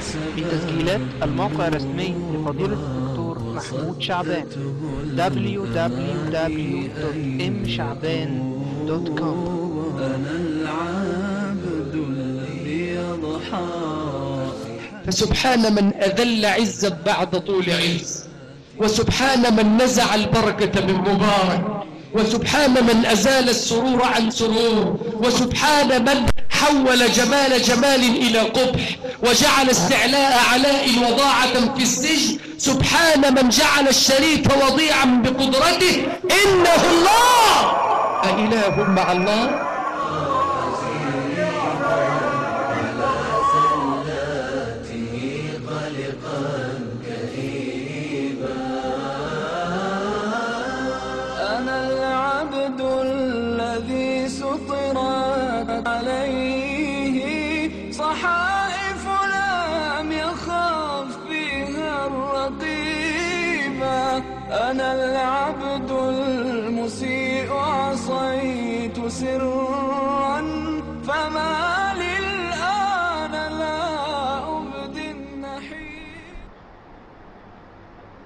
في تسجيلات الموقع الرسمي لفضيلة الدكتور محمود شعبان www.mshعبان.com أنا العبد الذي يضحى فسبحان من أذل عزا بعد طول عز وسبحان من نزع البركة من مبارك وسبحان من أزال السرور عن سرور وسبحان من حول جمال جمال إلى قبح وجعل استعلاء علاء وضاعة في السجن. سبحان من جعل الشريك وضيعا بقدرته إنه الله! أإله مع الله؟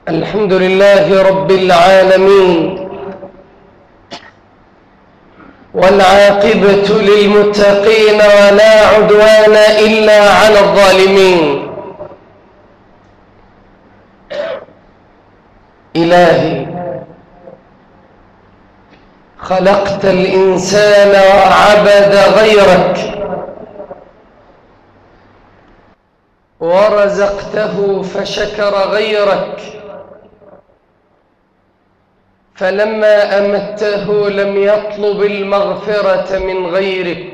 الحمد لله رب العالمين والعاقبة للمتقين ولا عدوان إلا على الظالمين. إلهي خلقت الإنسان وعبد غيرك ورزقته فشكر غيرك. فلما أمته لم يطلب المغفرة من غيرك.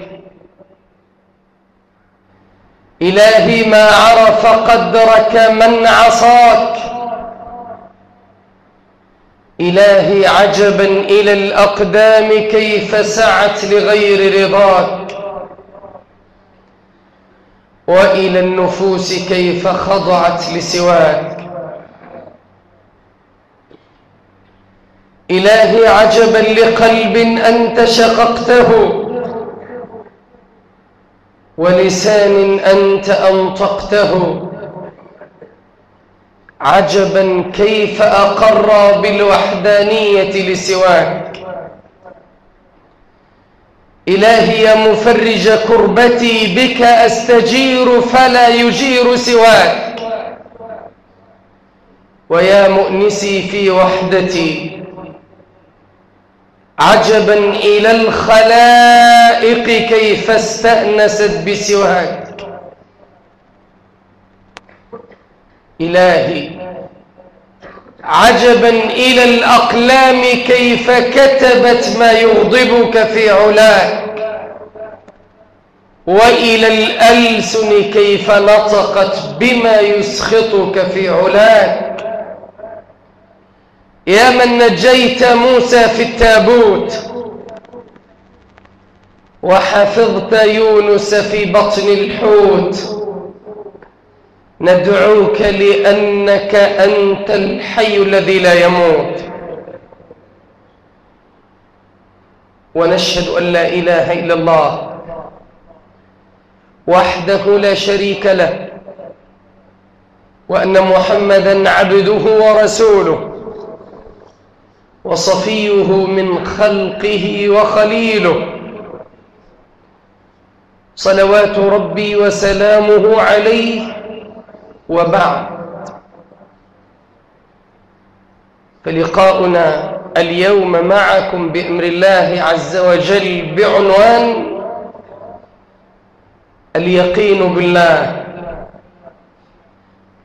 إلهي ما عرف قدرك من عصاك. إلهي عجبا إلى الأقدام كيف سعت لغير رضاك. وإلى النفوس كيف خضعت لسواك. إلهي عجبا لقلب أنت شققته ولسان أنت أنطقته عجبا كيف أقر بالوحدانية لسواك. إلهي يا مفرج كربتي بك أستجير فلا يجير سواك. ويا مؤنسي في وحدتي عجبا إلى الخلائق كيف استأنست بسواك. إلهي عجبا إلى الأقلام كيف كتبت ما يغضبك في علاك. وإلى الألسن كيف نطقت بما يسخطك في علاك. يا من نجيت موسى في التابوت وحفظت يونس في بطن الحوت. ندعوك لأنك أنت الحي الذي لا يموت. ونشهد أن لا إله إلا الله وحده لا شريك له وأن محمدا عبده ورسوله. وصفيه من خلقه وخليله. صلوات ربي وسلامه عليه وبعد. فلقاؤنا اليوم معكم بأمر الله عز وجل بعنوان اليقين بالله.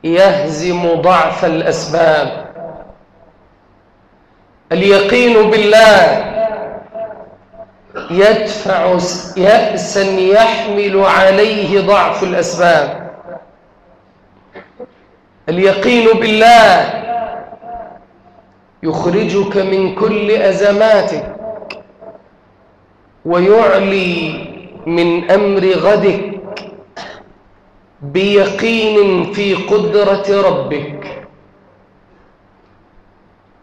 يهزم ضعف الأسباب. اليقين بالله يدفع يأسا يحمل عليه ضعف الأسباب. اليقين بالله يخرجك من كل أزماتك ويعلي من أمر غدك بيقين في قدرة ربك.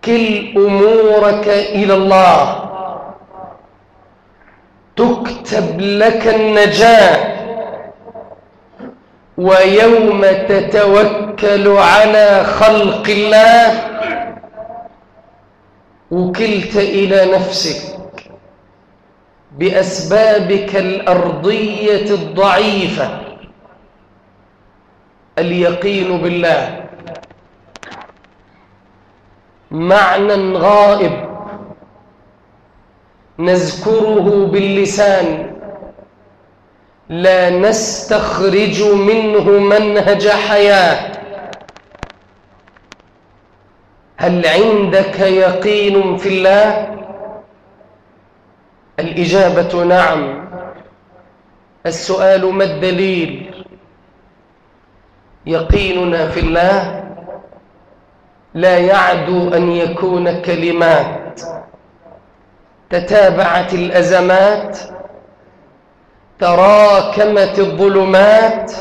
كل أمورك إلى الله. تكتب لك النجاة. ويوم تتوكل على خلق الله. وكلت إلى نفسك بأسبابك الأرضية الضعيفة. اليقين بالله. معنى غائب. نذكره باللسان. لا نستخرج منه منهج حياة. هل عندك يقين في الله؟ الإجابة نعم. السؤال ما الدليل؟ يقيننا في الله. لا يعدو أن يكون كلمات. تتابعت الأزمات تراكمت الظلمات.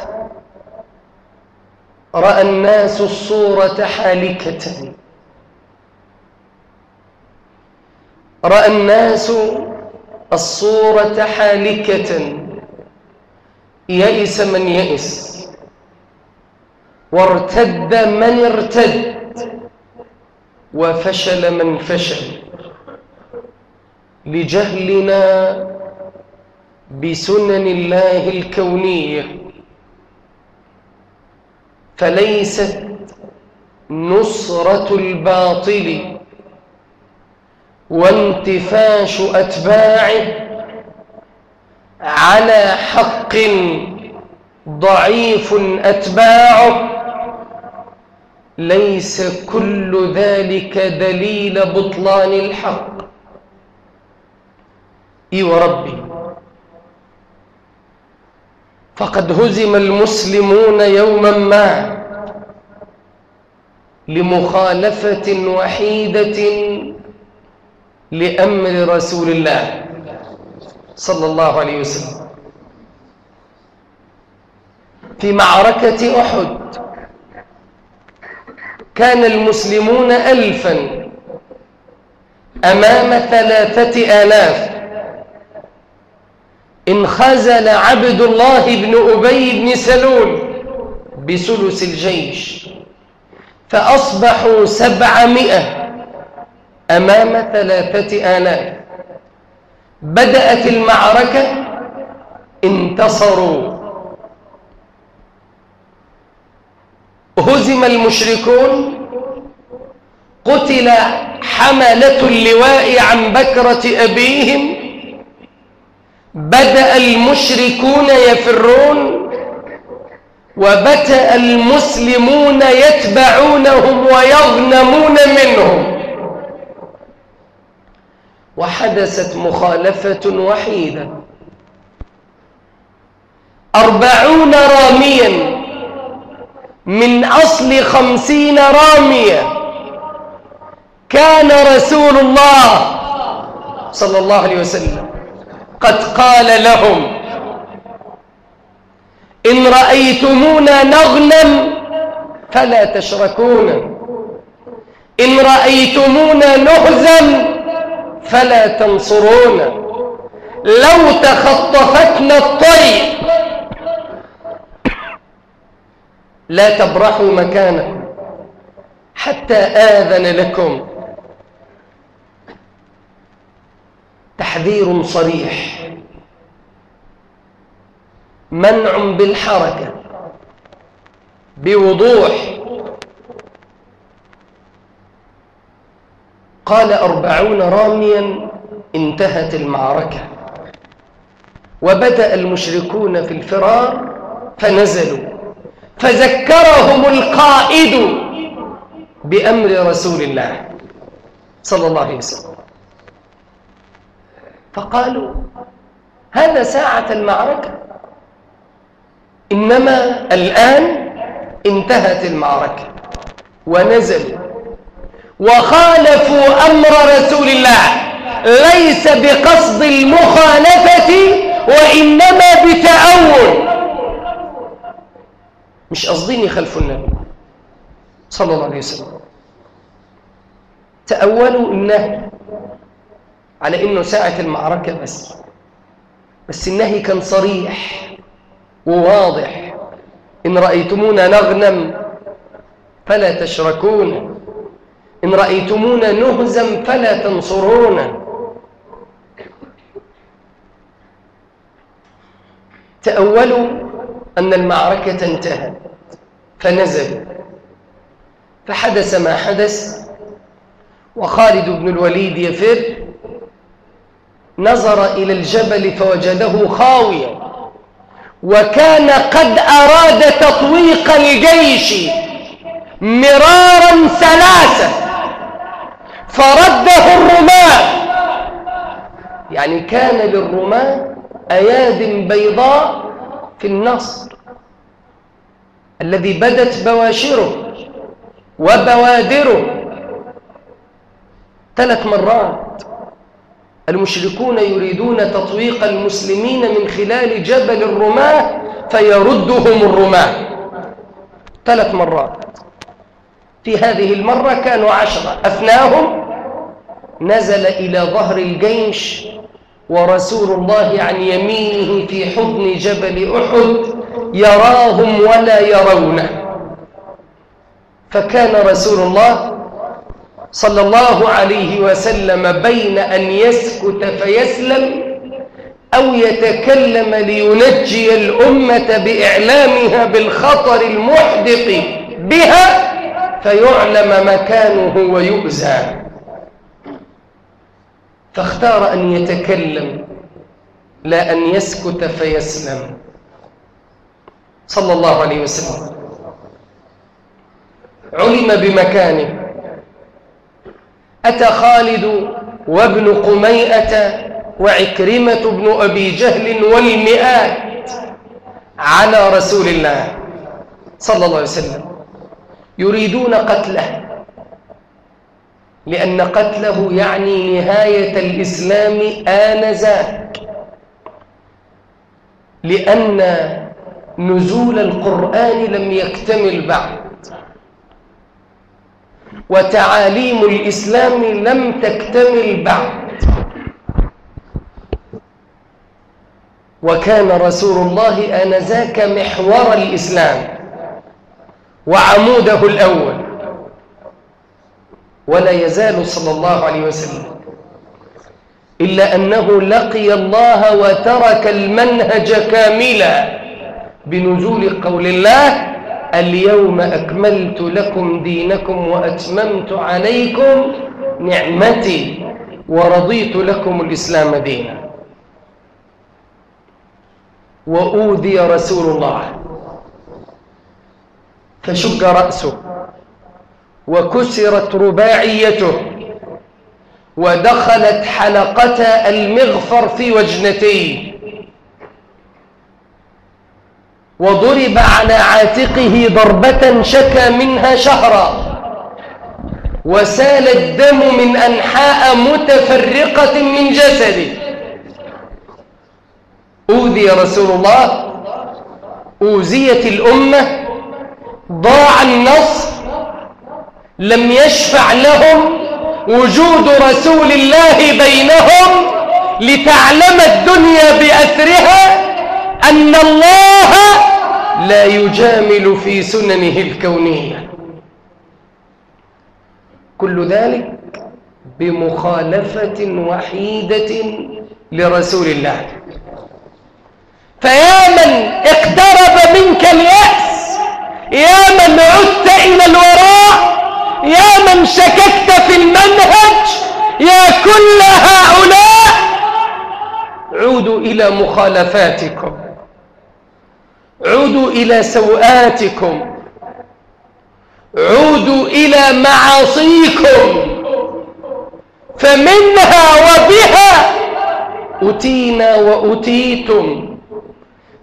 رأى الناس الصورة حالكة. رأى الناس الصورة حالكة. يئس من يئس. وارتد من ارتد. وفشل من فشل. لجهلنا بسنن الله الكونية. فليست نصرة الباطل وانتفاش أتباعه على حق ضعيف أتباعه. ليس كل ذلك دليل بطلان الحق. إي وربي. فقد هزم المسلمون يوما ما لمخالفة وحيدة لأمر رسول الله صلى الله عليه وسلم. في معركة أحد كان المسلمون ألفا أمام ثلاثة آلاف. انخزل عبد الله بن أبي بن سلول بثلث الجيش فأصبحوا سبعمائة أمام ثلاثة آلاف. بدأت المعركة انتصروا. هزم المشركون قتل حملة اللواء عن بكرة أبيهم بدأ المشركون يفرون وبدأ المسلمون يتبعونهم ويغنمون منهم. وحدثت مخالفة وحيدة. أربعون راميا من أصل خمسين رامية. كان رسول الله صلى الله عليه وسلم قد قال لهم إن رأيتمونا نغنم فلا تشركونا إن رأيتمونا نهزم فلا تنصرونا لو تخطفتنا الطير لا تبرحوا مكانكم حتى آذن لكم. تحذير صريح. منع بالحركة. بوضوح. قال أربعون راميا انتهت المعركة. وبدأ المشركون في الفرار فنزلوا. فذكرهم القائد بأمر رسول الله صلى الله عليه وسلم. فقالوا هذا ساعة المعركة. إنما الآن انتهت المعركة ونزلوا وخالفوا أمر رسول الله. ليس بقصد المخالفة وإنما بتأول. مش قصدين يخلفوا النبي صلى الله عليه وسلم. تأولوا النهي على إنه ساعة المعركة بس. بس النهي كان صريح وواضح. إن رأيتمونا نغنم فلا تشركون. إن رأيتمونا نهزم فلا تنصرون. تأولوا أن المعركة انتهت فنزلوا فحدث ما حدث وخالد بن الوليد يفر نظر إلى الجبل فوجده خاويا وكان قد أراد تطويق الجيش مرارا ثلاثة فرده الرماة يعني كان للرماة أياد بيضاء في النصر الذي بدت بواشره وبوادره ثلاث مرات. المشركون يريدون تطويق المسلمين من خلال جبل الرماة فيردهم الرماة. ثلاث مرات. في هذه المرة كانوا عشرة. أثناهم نزل إلى ظهر الجيش ورسول الله عن يمينه في حضن جبل أحد يراهم ولا يرونه. فكان رسول الله صلى الله عليه وسلم بين أن يسكت فيسلم أو يتكلم لينجي الأمة بإعلامها بالخطر المحدق بها فيعلم مكانه ويؤذى. فاختار أن يتكلم لا أن يسكت فيسلم. صلى الله عليه وسلم. علم بمكانه. أتى خالد وابن قميئة وعكرمة بن أبي جهل والمئات على رسول الله صلى الله عليه وسلم. يريدون قتله. لأن قتله يعني نهاية الإسلام آنذاك. لأن نزول القرآن لم يكتمل بعد وتعاليم الإسلام لم تكتمل بعد وكان رسول الله آنذاك محور الإسلام. وعموده الأول. ولا يزال صلى الله عليه وسلم. إلا أنه لقي الله وترك المنهج كاملا بنزول قول الله اليوم أكملت لكم دينكم وأتممت عليكم نعمتي ورضيت لكم الإسلام دينا. وأوذي رسول الله. فشق رأسه. وكسرت رباعيته ودخلت حلقة المغفر في وجنتيه. وضرب على عاتقه ضربة شكى منها شهرا. وسال الدم من أنحاء متفرقة من جسده. أوذي رسول الله. أوذيت الأمة. ضاع النصر لم يشفع لهم وجود رسول الله بينهم لتعلم الدنيا بأثرها أن الله لا يجامل في سننه الكونية. كل ذلك بمخالفة وحيدة لرسول الله. فيا من اقترب منك اليأس يا من عدت إلى الوراء يا من شككت في المنهج يا كل هؤلاء عودوا إلى مخالفاتكم. عودوا إلى سوآتكم عودوا إلى معاصيكم. فمنها وبها أتينا وأتيتم.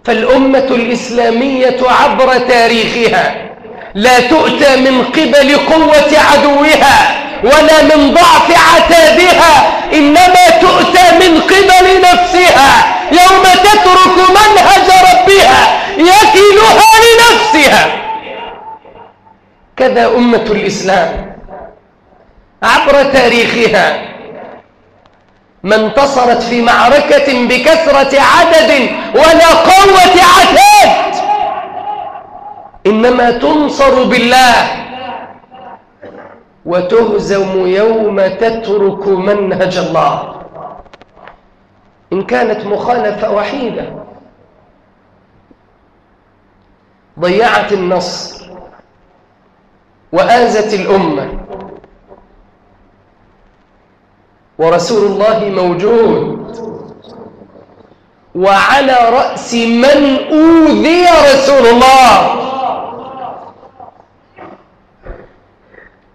فالأمة الإسلامية عبر تاريخها لا تؤتى من قبل قوة عدوها ولا من ضعف عتادها إنما تؤتى من قبل نفسها. يوم تترك منهج ربها يكلها لنفسها. كذا أمة الإسلام عبر تاريخها. ما انتصرت في معركة بكثرة عدد ولا قوة عتاد يوم تنصر بالله وتهزم يوم تترك منهج الله. إن كانت مخالفة وحيدة. ضيعت النصر وآزت الأمة. ورسول الله موجود. وعلى رأس من أوذي رسول الله.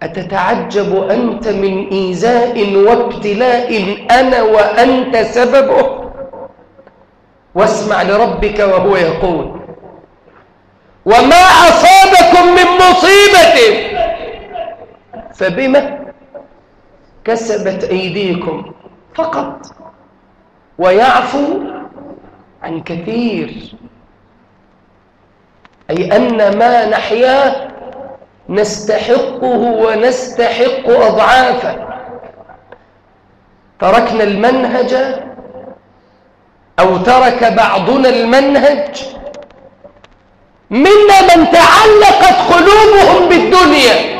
أتتعجب أنت من إيذاء وابتلاء أنا وأنت سببه؟ واسمع لربك وهو يقول وما أصابكم من مصيبة؟ فبما كسبت أيديكم فقط ويعفو عن كثير أي أن ما نحياه نستحقه ونستحق أضعافه. تركنا المنهج أو ترك بعضنا المنهج منا من تعلقت قلوبهم بالدنيا.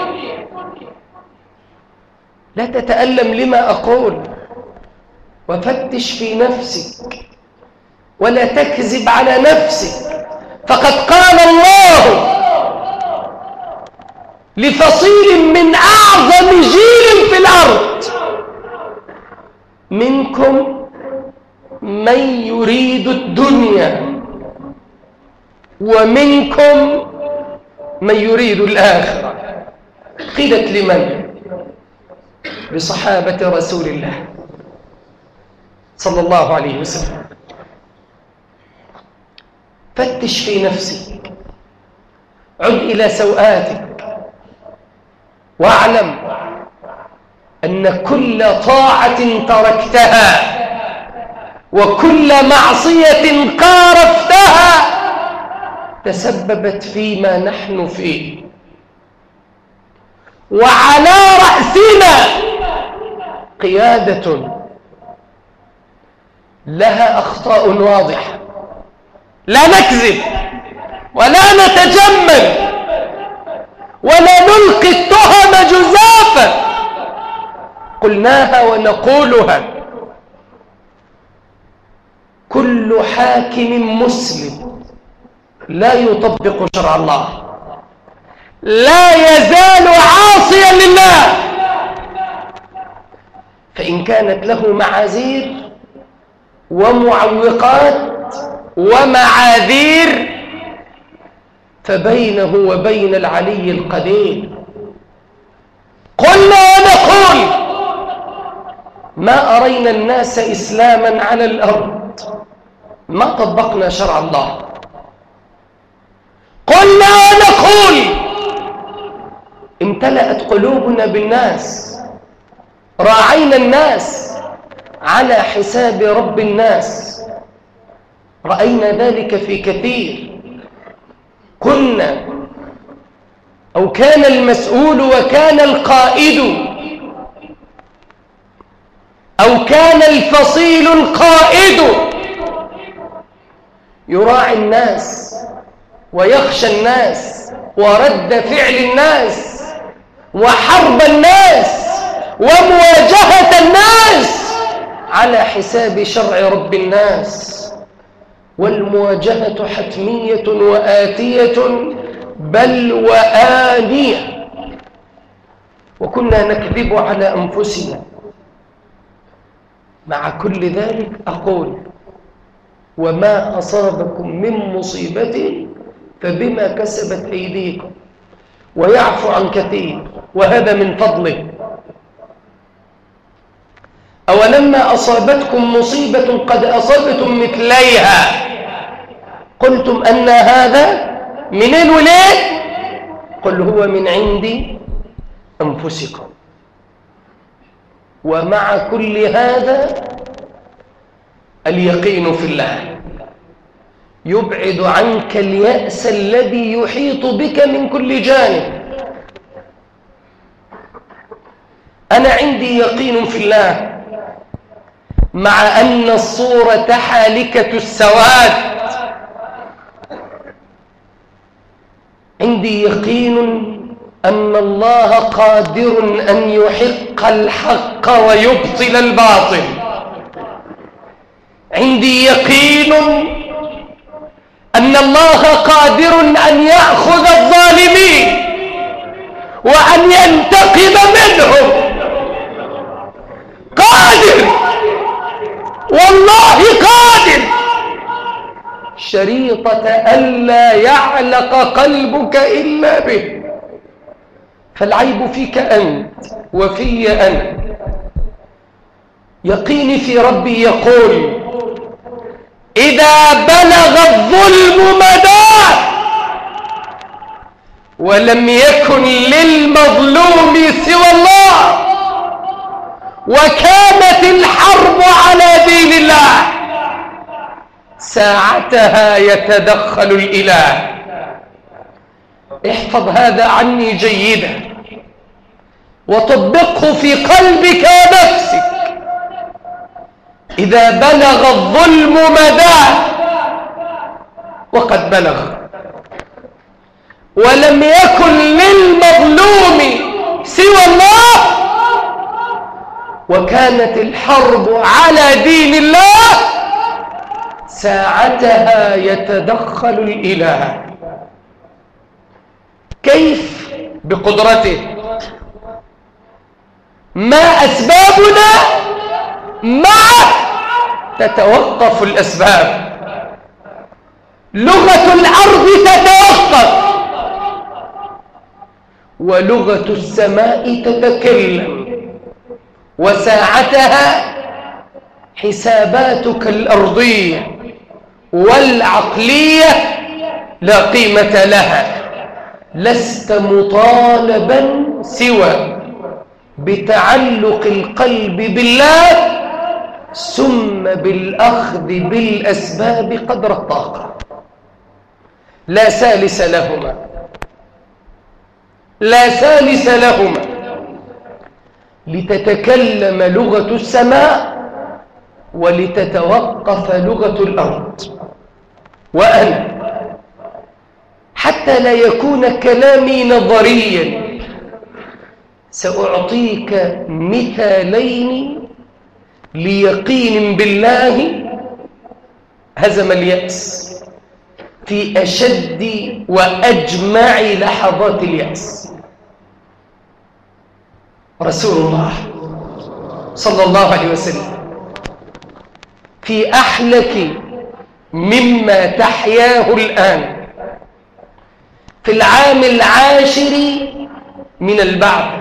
لا تتألم لما أقول وفتش في نفسك ولا تكذب على نفسك. فقد قال الله لفصيل من أعظم جيل في الأرض. منكم من يريد الدنيا ومنكم من يريد الآخرة. قيلت لمن؟ لصحابة رسول الله صلى الله عليه وسلم. فتش في نفسك عد إلى سوآتك. واعلم أن كل طاعة تركتها وكل معصية قارفتها تسببت فيما نحن فيه. وعلى رأسنا قيادة لها أخطاء واضحة. لا نكذب ولا نتجمل. ولا نلقي التهم جزافا. قلناها ونقولها. كل حاكم مسلم لا يطبق شرع الله. لا يزال عاصيا لله. فإن كانت له معاذير ومعوقات ومعاذير فبينه وبين العلي القدير. قلنا ونقول ما أرينا الناس إسلاما على الأرض ما طبقنا شرع الله. قلنا ونقول امتلأت قلوبنا بالناس راعينا الناس على حساب رب الناس. رأينا ذلك في كثير. كنا أو كان المسؤول وكان القائد أو كان الفصيل القائد. يراعي الناس ويخشى الناس ورد فعل الناس وحرب الناس ومواجهة الناس على حساب شرع رب الناس. والمواجهة حتمية وآتية بل وآنية. وكنا نكذب على أنفسنا. مع كل ذلك أقول وما أصابكم من مصيبة فبما كسبت أيديكم. ويعفو عن كثير وهذا من فضله. أولما أصابتكم مصيبة قد أصبتم مثليها؟ قلتم أن هذا منين وليه قل هو من عند أنفسكم. ومع كل هذا اليقين في الله يبعد عنك اليأس الذي يحيط بك من كل جانب. أنا عندي يقين في الله. مع أن الصورة حالكة السواد. عندي يقين أن الله قادر أن يحق الحق ويبطل الباطل. عندي يقين أن الله قادر أن يأخذ الظالمين وأن ينتقم منهم قادر والله قادر. شريطة ألا يعلق قلبك إلا به. فالعيب فيك أنت وفي أنا. يقيني في ربي يقول إذا بلغ الظلم مداه ولم يكن للمظلوم سوى الله. وكانت الحرب على دين الله. ساعتها يتدخل الإله. احفظ هذا عني جيدا. وطبقه في قلبك ونفسك. إذا بلغ الظلم مداه. وقد بلغ. ولم يكن للمظلوم سوى الله وكانت الحرب على دين الله ساعتها يتدخل الإله. كيف؟ بقدرته. ما أسبابنا؟ معه تتوقف الأسباب. لغة الأرض تتوقف. ولغة السماء تتكلم. وساعتها حساباتك الأرضية والعقلية لا قيمة لها. لست مطالبا سوى بتعلق القلب بالله ثم بالأخذ بالأسباب قدر الطاقة. لا سالس لهما. لا سالس لهما. لتتكلم لغة السماء ولتتوقف لغة الأرض. وأنا حتى لا يكون كلامي نظريا سأعطيك مثالين ليقين بالله هزم اليأس في أشد وأجمع لحظات اليأس. رسول الله صلى الله عليه وسلم. في أحلك مما تحياه الآن. في العام العاشر من البعث.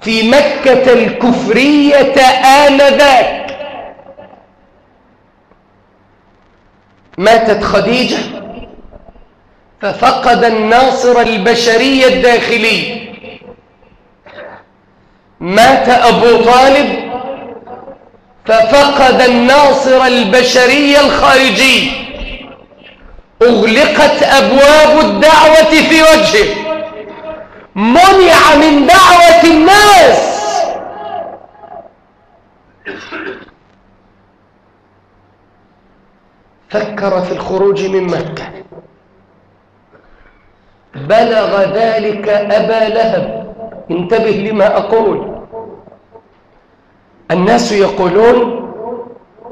في مكة الكفرية آنذاك. ماتت خديجة. ففقد الناصر البشري الداخلي. مات أبو طالب ففقد الناصر البشري الخارجي. أغلقت أبواب الدعوة في وجهه. منع من دعوة الناس. فكر في الخروج من مكة. بلغ ذلك أبا لهب. انتبه لما أقول. الناس يقولون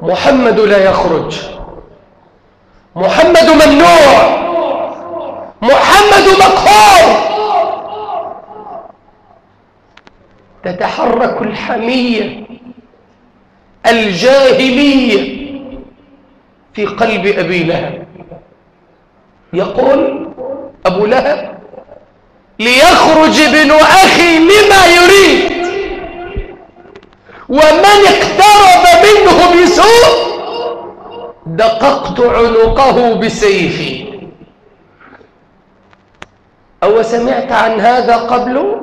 محمد لا يخرج. محمد ممنوع. محمد مقهور. تتحرك الحمية الجاهلية في قلب أبي لهب. يقول أبو لهب ليخرج ابن أخي لما يريد. ومن اقترب منه بسوء دققت عنقه بسيفي. أو سمعت عن هذا قبل؟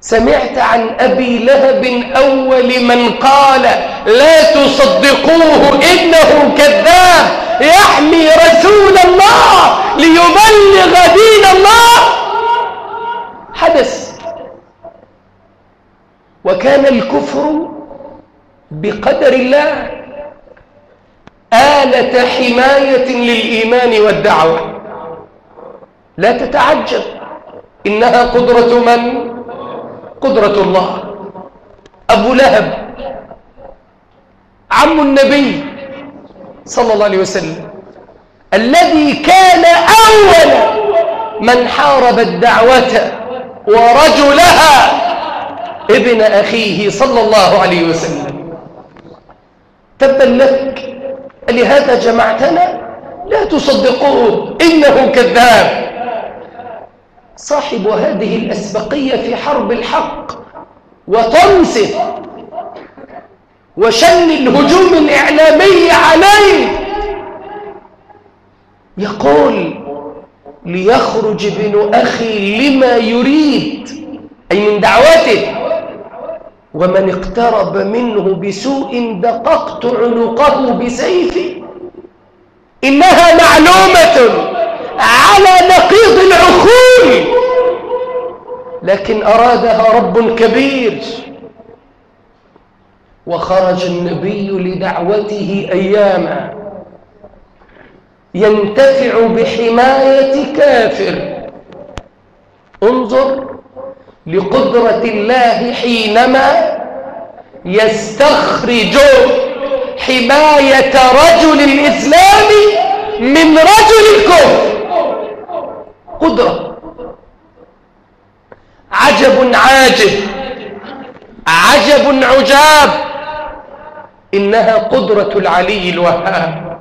سمعت عن أبي لهب أول من قال لا تصدقوه إنه كذاب يحمي رسول الله ليبلغ دين الله. حدث. وكان الكفر بقدر الله آلة حماية للإيمان والدعوة. لا تتعجب. إنها قدرة من؟ قدرة الله. أبو لهب عم النبي صلى الله عليه وسلم الذي كان أول من حارب الدعوة ورجلها ابن أخيه صلى الله عليه وسلم. تبا لك لهذا جمعتنا؟ لا تصدقوه إنه كذاب. صاحب هذه الأسبقية في حرب الحق وطمسه وشن الهجوم الإعلامي عليه. يقول ليخرج ابن أخي لما يريد أي من دعوته ومن اقترب منه بسوء دققت عنقه بسيفي إنها معلومة على نقيض العقول. لكن أرادها رب كبير. وخرج النبي لدعوته أياما. ينتفع بحماية كافر. انظر لقدرة الله حينما يستخرج حماية رجل الإسلام من رجل الكفر. قدرة. عجب عاجب. عجب عجاب. إنها قدرة العلي الوهاب.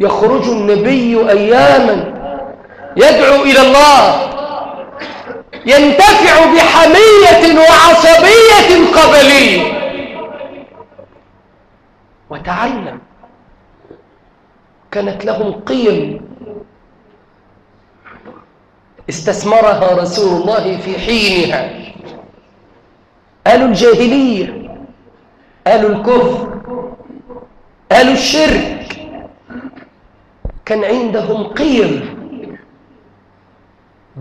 يخرج النبي أياما يدعو إلى الله. ينتفع بحمية وعصبية قبلية وتعلم كانت لهم قيم استثمرها رسول الله في حينها. قالوا الجاهلية قالوا الكفر قالوا الشرك كان عندهم قيم.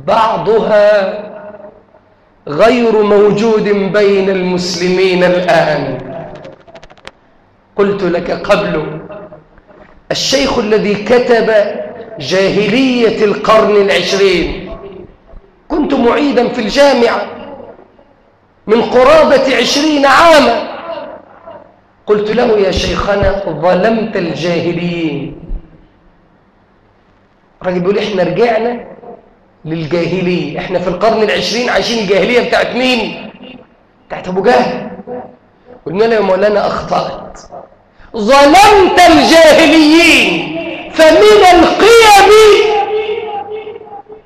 بعضها غير موجود بين المسلمين الآن. قلت لك قبل الشيخ الذي كتب جاهلية القرن العشرين كنت معيدا في الجامعة من قرابة عشرين عاما. قلت له يا شيخنا ظلمت الجاهليين. الراجل بيقول إحنا رجعنا للجاهلية. إحنا في القرن العشرين عايشين الجاهلية بتاعت مين؟ بتاعت أبو جهل. قلنا له يا مولانا أخطأت. ظلمت الجاهليين فمن القيم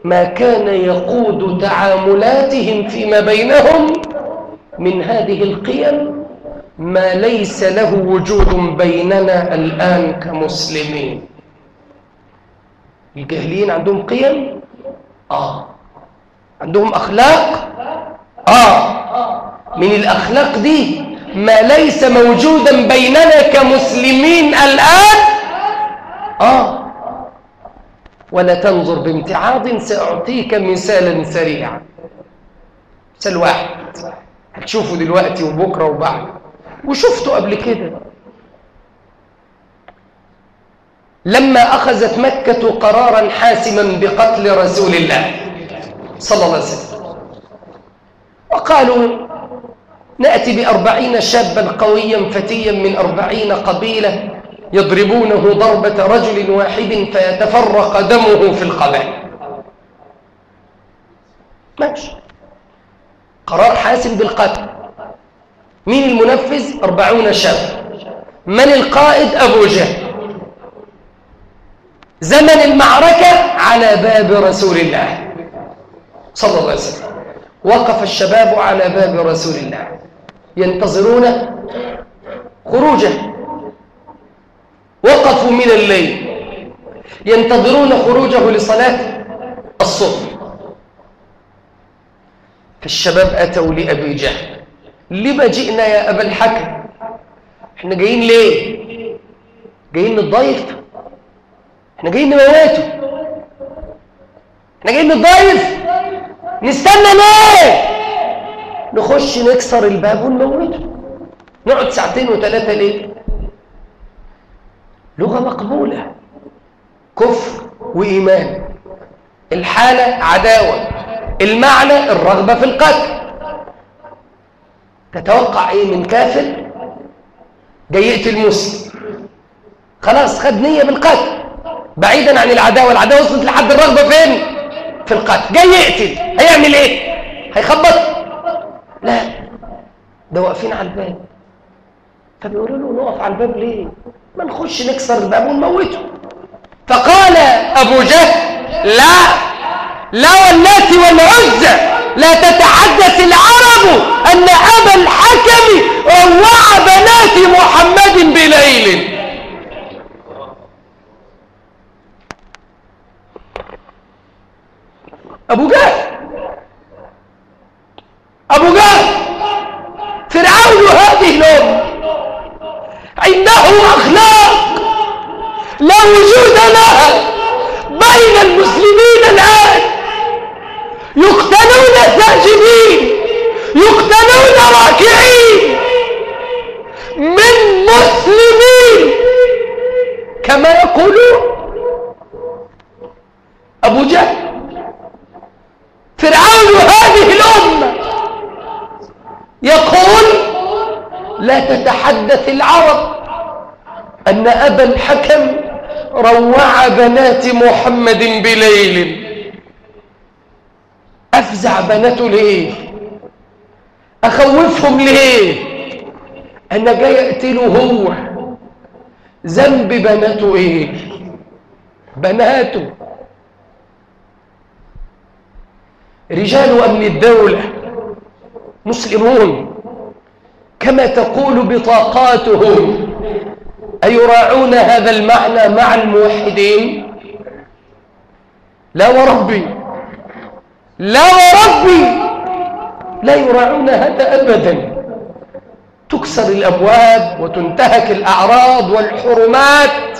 ما كان يقود تعاملاتهم فيما بينهم من هذه القيم ما ليس له وجود بيننا الآن كمسلمين. الجاهليين عندهم قيم؟ آه. عندهم أخلاق؟ آه. من الأخلاق دي ما ليس موجودا بيننا كمسلمين الآن؟ آه. ولا تنظر بامتعاض سأعطيك مثالا سريعا. مثال واحد. هتشوفه دلوقتي وبكرة وبعد. وشفته قبل كده. لما أخذت مكة قرارا حاسما بقتل رسول الله صلى الله عليه وسلم. وقالوا نأتي بأربعين شابا قويا فتيا من أربعين قبيلة يضربونه ضربة رجل واحد فيتفرق دمه في القبائل ماشي. قرار حاسم بالقتل. مين المنفذ؟ أربعون شاب. من القائد؟ أبو جهل. زمن المعركة على باب رسول الله. صلى الله عليه وسلم. وقف الشباب على باب رسول الله. ينتظرون خروجه. وقفوا من الليل. ينتظرون خروجه لصلاة الصبح. فالشباب أتوا لأبي جهل. لما جئنا يا أبا الحكم؟ إحنا جايين ليه؟ جايين نضيف إحنا جايين نموته. إحنا جايين نضيف. نستنى ليه؟ نخش نكسر الباب ونموته. نقعد ساعتين وثلاثة ليه؟ لغة مقبولة. كفر وإيمان. الحالة عداوة. المعنى الرغبة في القتل. تتوقع إيه من كافر؟ جاي يقتل مسلم خلاص خد نية بالقتل. بعيدا عن العداوة. العداوة وصلت لحد الرغبة فين؟ في القتل. جاي يقتل. هيعمل إيه؟ هيخبط؟ لا. ده واقفين على الباب. فبيقولوا له نقف على الباب ليه؟ ما نخش نكسر الباب ونموته. فقال أبو جهل لا. لا واللات والعزى لا تتحدث العرب أن أبا الحكم روع بنات محمد بليل. أبو جهل. أبو جهل. فرعون هذه الأمة. عنده أخلاق لا وجود لها بين المسلمين الآن. يقتلون ساجدين يقتلون راكعين. من مسلمين. كما يقولون أبو جهل. فرعون هذه الأمة يقول لا تتحدث العرب أن أبا الحكم روع بنات محمد بليل. أفزع بناته ليه؟ أخوفهم ليه؟ أنا جاي اقتله هو. ذنب بناته إيه؟ بناته. رجال امن الدولة مسلمون كما تقول بطاقاتهم أيراعون هذا المعنى مع الموحدين؟ لا وربي لا وربي لا يراعون هذا أبدا. تكسر الأبواب وتنتهك الأعراض والحرمات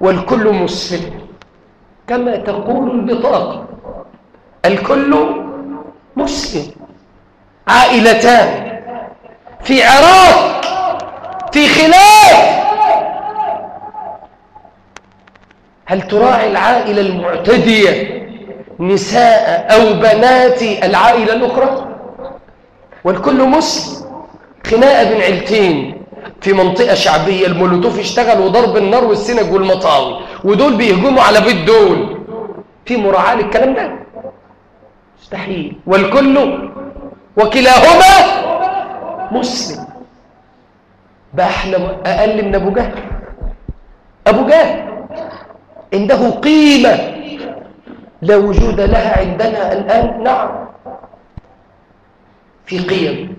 والكل مسلم. كما تقول البطاقة. الكل مسلم. عائلتان. في عراق في خلاف هل تراعي العائلة المعتدية نساء أو بنات العائلة الأخرى؟ والكل مسلم. خناقة بين عيلتين في منطقة شعبية المولوتوف اشتغل وضرب النار والسنج والمطاوي ودول بيهجموا على بيت دول. في مراعاة للكلام ده؟ مستحيل. والكل وكلاهما مسلم. بقى أقل من أبو جهل. أبو جهل عنده قيمة لا وجود لها عندنا الآن. نعم. في قيم.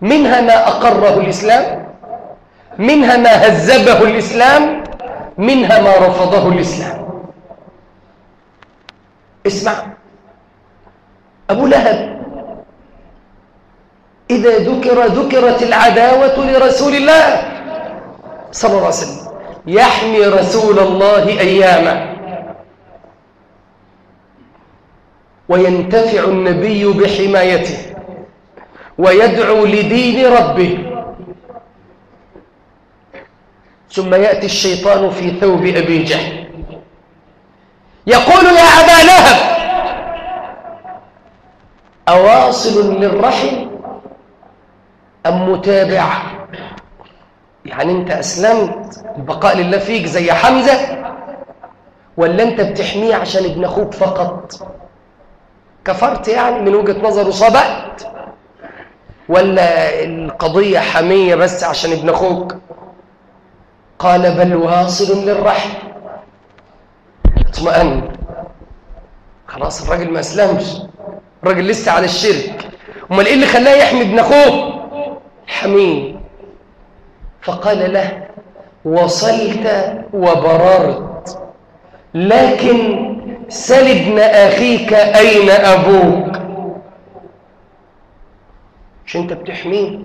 منها ما أقره الإسلام منها ما هذبه الإسلام منها ما رفضه الإسلام. اسمع. أبو لهب. إذا ذكر ذكرت العداوة لرسول الله صلى الله عليه وسلم يحمي رسول الله أياما. وينتفع النبي بحمايته. ويدعو لدين ربه. ثم يأتي الشيطان في ثوب أبي جهل. يقول يا أبا لهب أواصل للرحم أم متابع يعني أنت أسلمت البقاء لله فيك زي حمزة ولا أنت بتحميه عشان ابن أخوك فقط؟ كفرت يعني من وجهة نظره صبأت؟ ولا القضية حمية بس عشان ابن أخوك؟ قال بل واصل للرحم. اطمئن. خلاص الراجل ما أسلمش. الراجل لسه على الشرك. امال إيه اللي خلاه يحمي ابن اخوه حميه فقال له وصلت وبررت لكن سل ابن أخيك أين أبوك؟ مش أنت بتحميه؟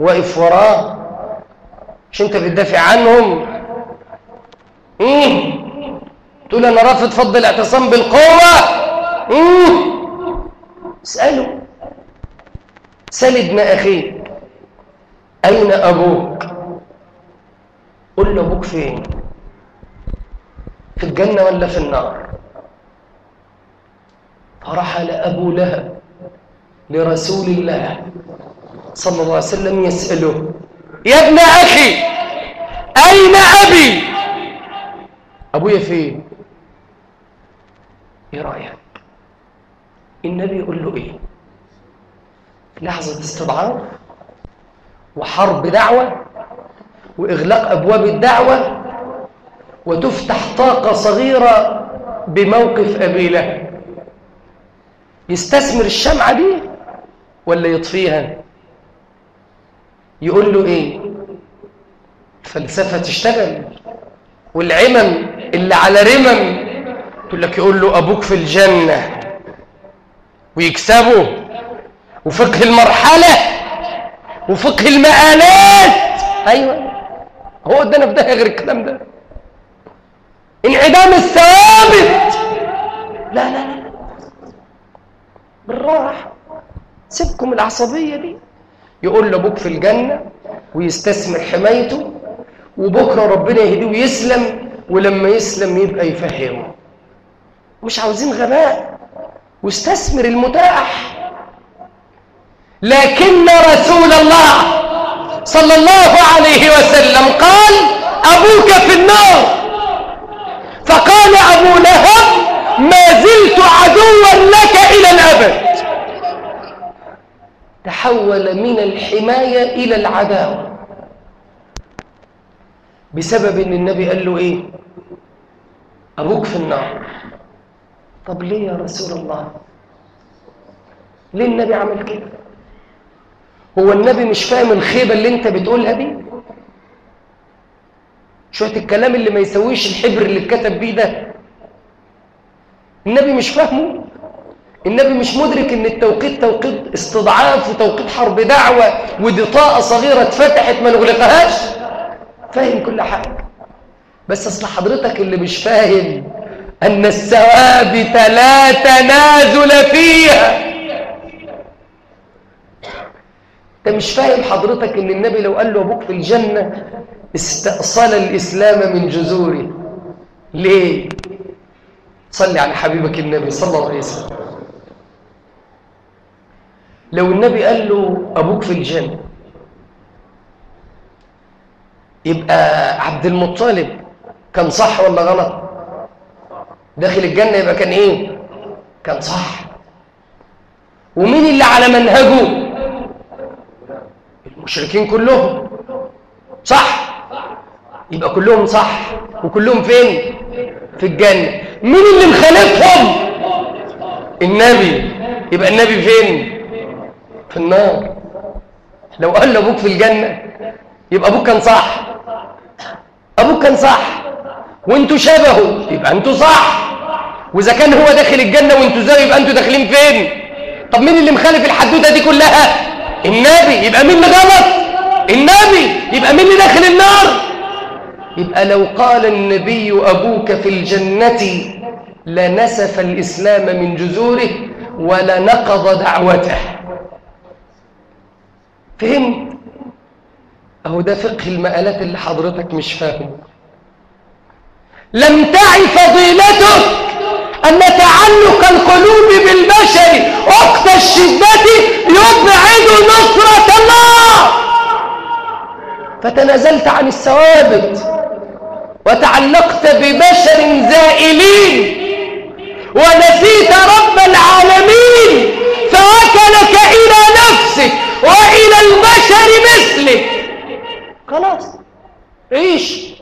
واقف وراه؟ مش أنت بتدافع عنهم؟ إيه؟ تقول أنا رافض فض الاعتصام بالقوة؟ إيه؟ اساله سل ابن اخيك أين أبوك؟ قل له أبوك فين؟ في الجنة ولا في النار؟ فرحل أبو لهب لرسول الله صلى الله عليه وسلم يسأله يا ابن أخي أين أبي؟ أبويا فين؟ إيه رأيك النبي يقول له إيه؟ لحظة استضعاف وحرب دعوة وإغلاق أبواب الدعوة وتفتح طاقة صغيرة بموقف أبي لهب يستثمر الشمعة دي ولا يطفيها؟ يقول له إيه؟ الفلسفة تشتغل. والعمم اللي على رمم تقول لك يقول له أبوك في الجنة. ويكسبه وفقه المرحلة. وفقه المآلات. أيوة. هو ادانا في ده غير الكلام ده. انعدام الثوابت. لا لا لا. بالراحة. سيبكم العصبية دي. يقول لأبوك في الجنة ويستثمر حمايته. وبكرة ربنا يهديه ويسلم. ولما يسلم يبقى يفهمه. مش عاوزين غباء. واستثمر المتاح. لكن رسول الله صلى الله عليه وسلم قال أبوك في النار. فقال أبو لهب ما زلت عدوا لك إلى الأبد. تحول من الحماية إلى العداوة. بسبب أن النبي قال له إيه؟ أبوك في النار. طب ليه يا رسول الله. ليه النبي عمل كده؟ هو النبي مش فاهم الخيبة اللي انت بتقولها دي؟ شوية الكلام اللي ما يسويش الحبر اللي اتكتب بيه ده؟ النبي مش فاهمه؟ النبي مش مدرك ان التوقيت توقيت استضعاف وتوقيت حرب دعوة ودي طاقة صغيرة اتفتحت ما نغلقهاش؟ فاهم كل حاجة. بس اصل حضرتك اللي مش فاهم أن الثوابت لا تنازل فيها. أنت مش فاهم حضرتك إن النبي لو قال له أبوك في الجنة استأصل الإسلام من جذوره. ليه؟ صلي على حبيبك النبي صلى الله عليه وسلم. لو النبي قال له أبوك في الجنة يبقى عبد المطلب كان صح ولا غلط؟ داخل الجنة يبقى كان إيه؟ كان صح. ومين اللي على منهجه؟ المشركين كلهم. صح. يبقى كلهم صح. وكلهم فين؟ في الجنة. مين اللي مخالفهم؟ النبي. يبقى النبي فين؟ في النار. لو قال له أبوك في الجنة يبقى أبوك كان صح. أبوك كان صح. وانتوا شبهه يبقى أنتوا صح. وإذا كان هو داخل الجنة وانتوا زيه يبقى أنتوا داخلين فين؟ طب مين اللي مخالف الحدوتة دي كلها؟ النبي يبقى مين اللي غلط؟ النبي يبقى مين اللي داخل النار؟ يبقى لو قال النبي أبوك في الجنة لنسف الإسلام من جذوره ولنقض دعوته. فهمت؟ أهو ده فقه المآلات اللي حضرتك مش فاهم. لم تعي فضيلتك أن تعلق القلوب بالبشر وقت الشدة يبعد نصرة الله. فتنازلت عن الثوابت وتعلقت ببشر زائلين ونسيت رب العالمين. فأكلك إلى نفسك وإلى البشر مثلك. خلاص عيش.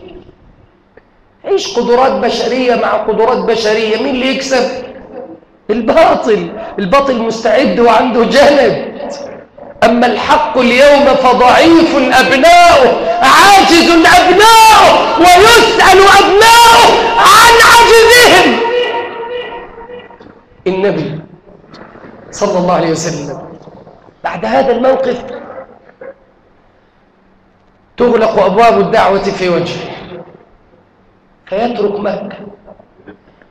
عيش قدرات بشرية مع قدرات بشرية؟ مين اللي يكسب؟ الباطل. الباطل مستعد وعنده جلد أما الحق اليوم فضعيف أبناؤه عاجز أبناؤه ويسأل أبناؤه عن عجزهم. النبي صلى الله عليه وسلم بعد هذا الموقف تغلق أبواب الدعوة في وجهه. فيترك مكة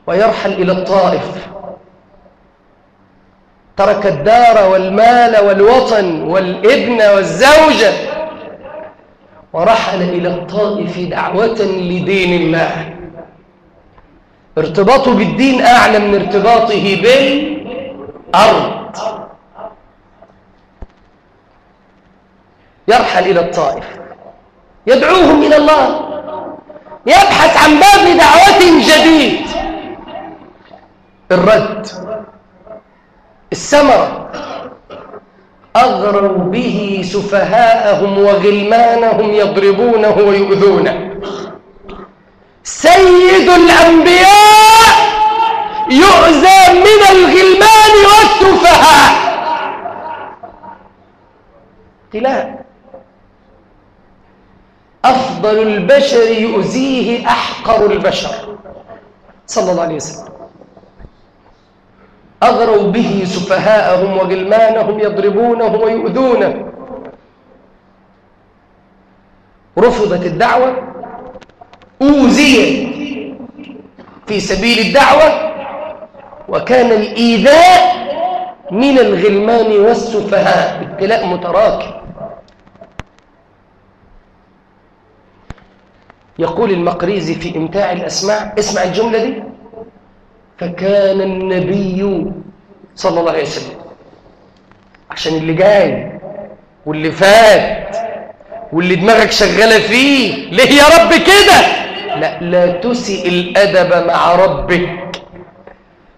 ويرحل إلى الطائف. ترك الدار والمال والوطن والابن والزوجة ورحل إلى الطائف دعوة لدين الله. ارتباطه بالدين أعلى من ارتباطه بالأرض. يرحل إلى الطائف. يدعوهم إلى الله. يبحث عن باب دعوة جديد. الرد. الثمرة. أغروا به سفهاءهم وغلمانهم يضربونه ويؤذونه. سيد الأنبياء يؤذى من الغلمان والسفهاء. ابتلاء أفضل البشر يؤذيه أحقر البشر. صلى الله عليه وسلم. أغروا به سفهاءهم وغلمانهم يضربونه ويؤذونه. رفضت الدعوة. أوذي في سبيل الدعوة. وكان الإيذاء من الغلمان والسفهاء. ابتلاء متراكم يقول المقريزي في إمتاع الأسماع اسمع الجملة دي. فكان النبي صلى الله عليه وسلم عشان اللي جاي واللي فات واللي دماغك شغالة فيه ليه يا رب كده؟ لا لا تسئ الأدب مع ربك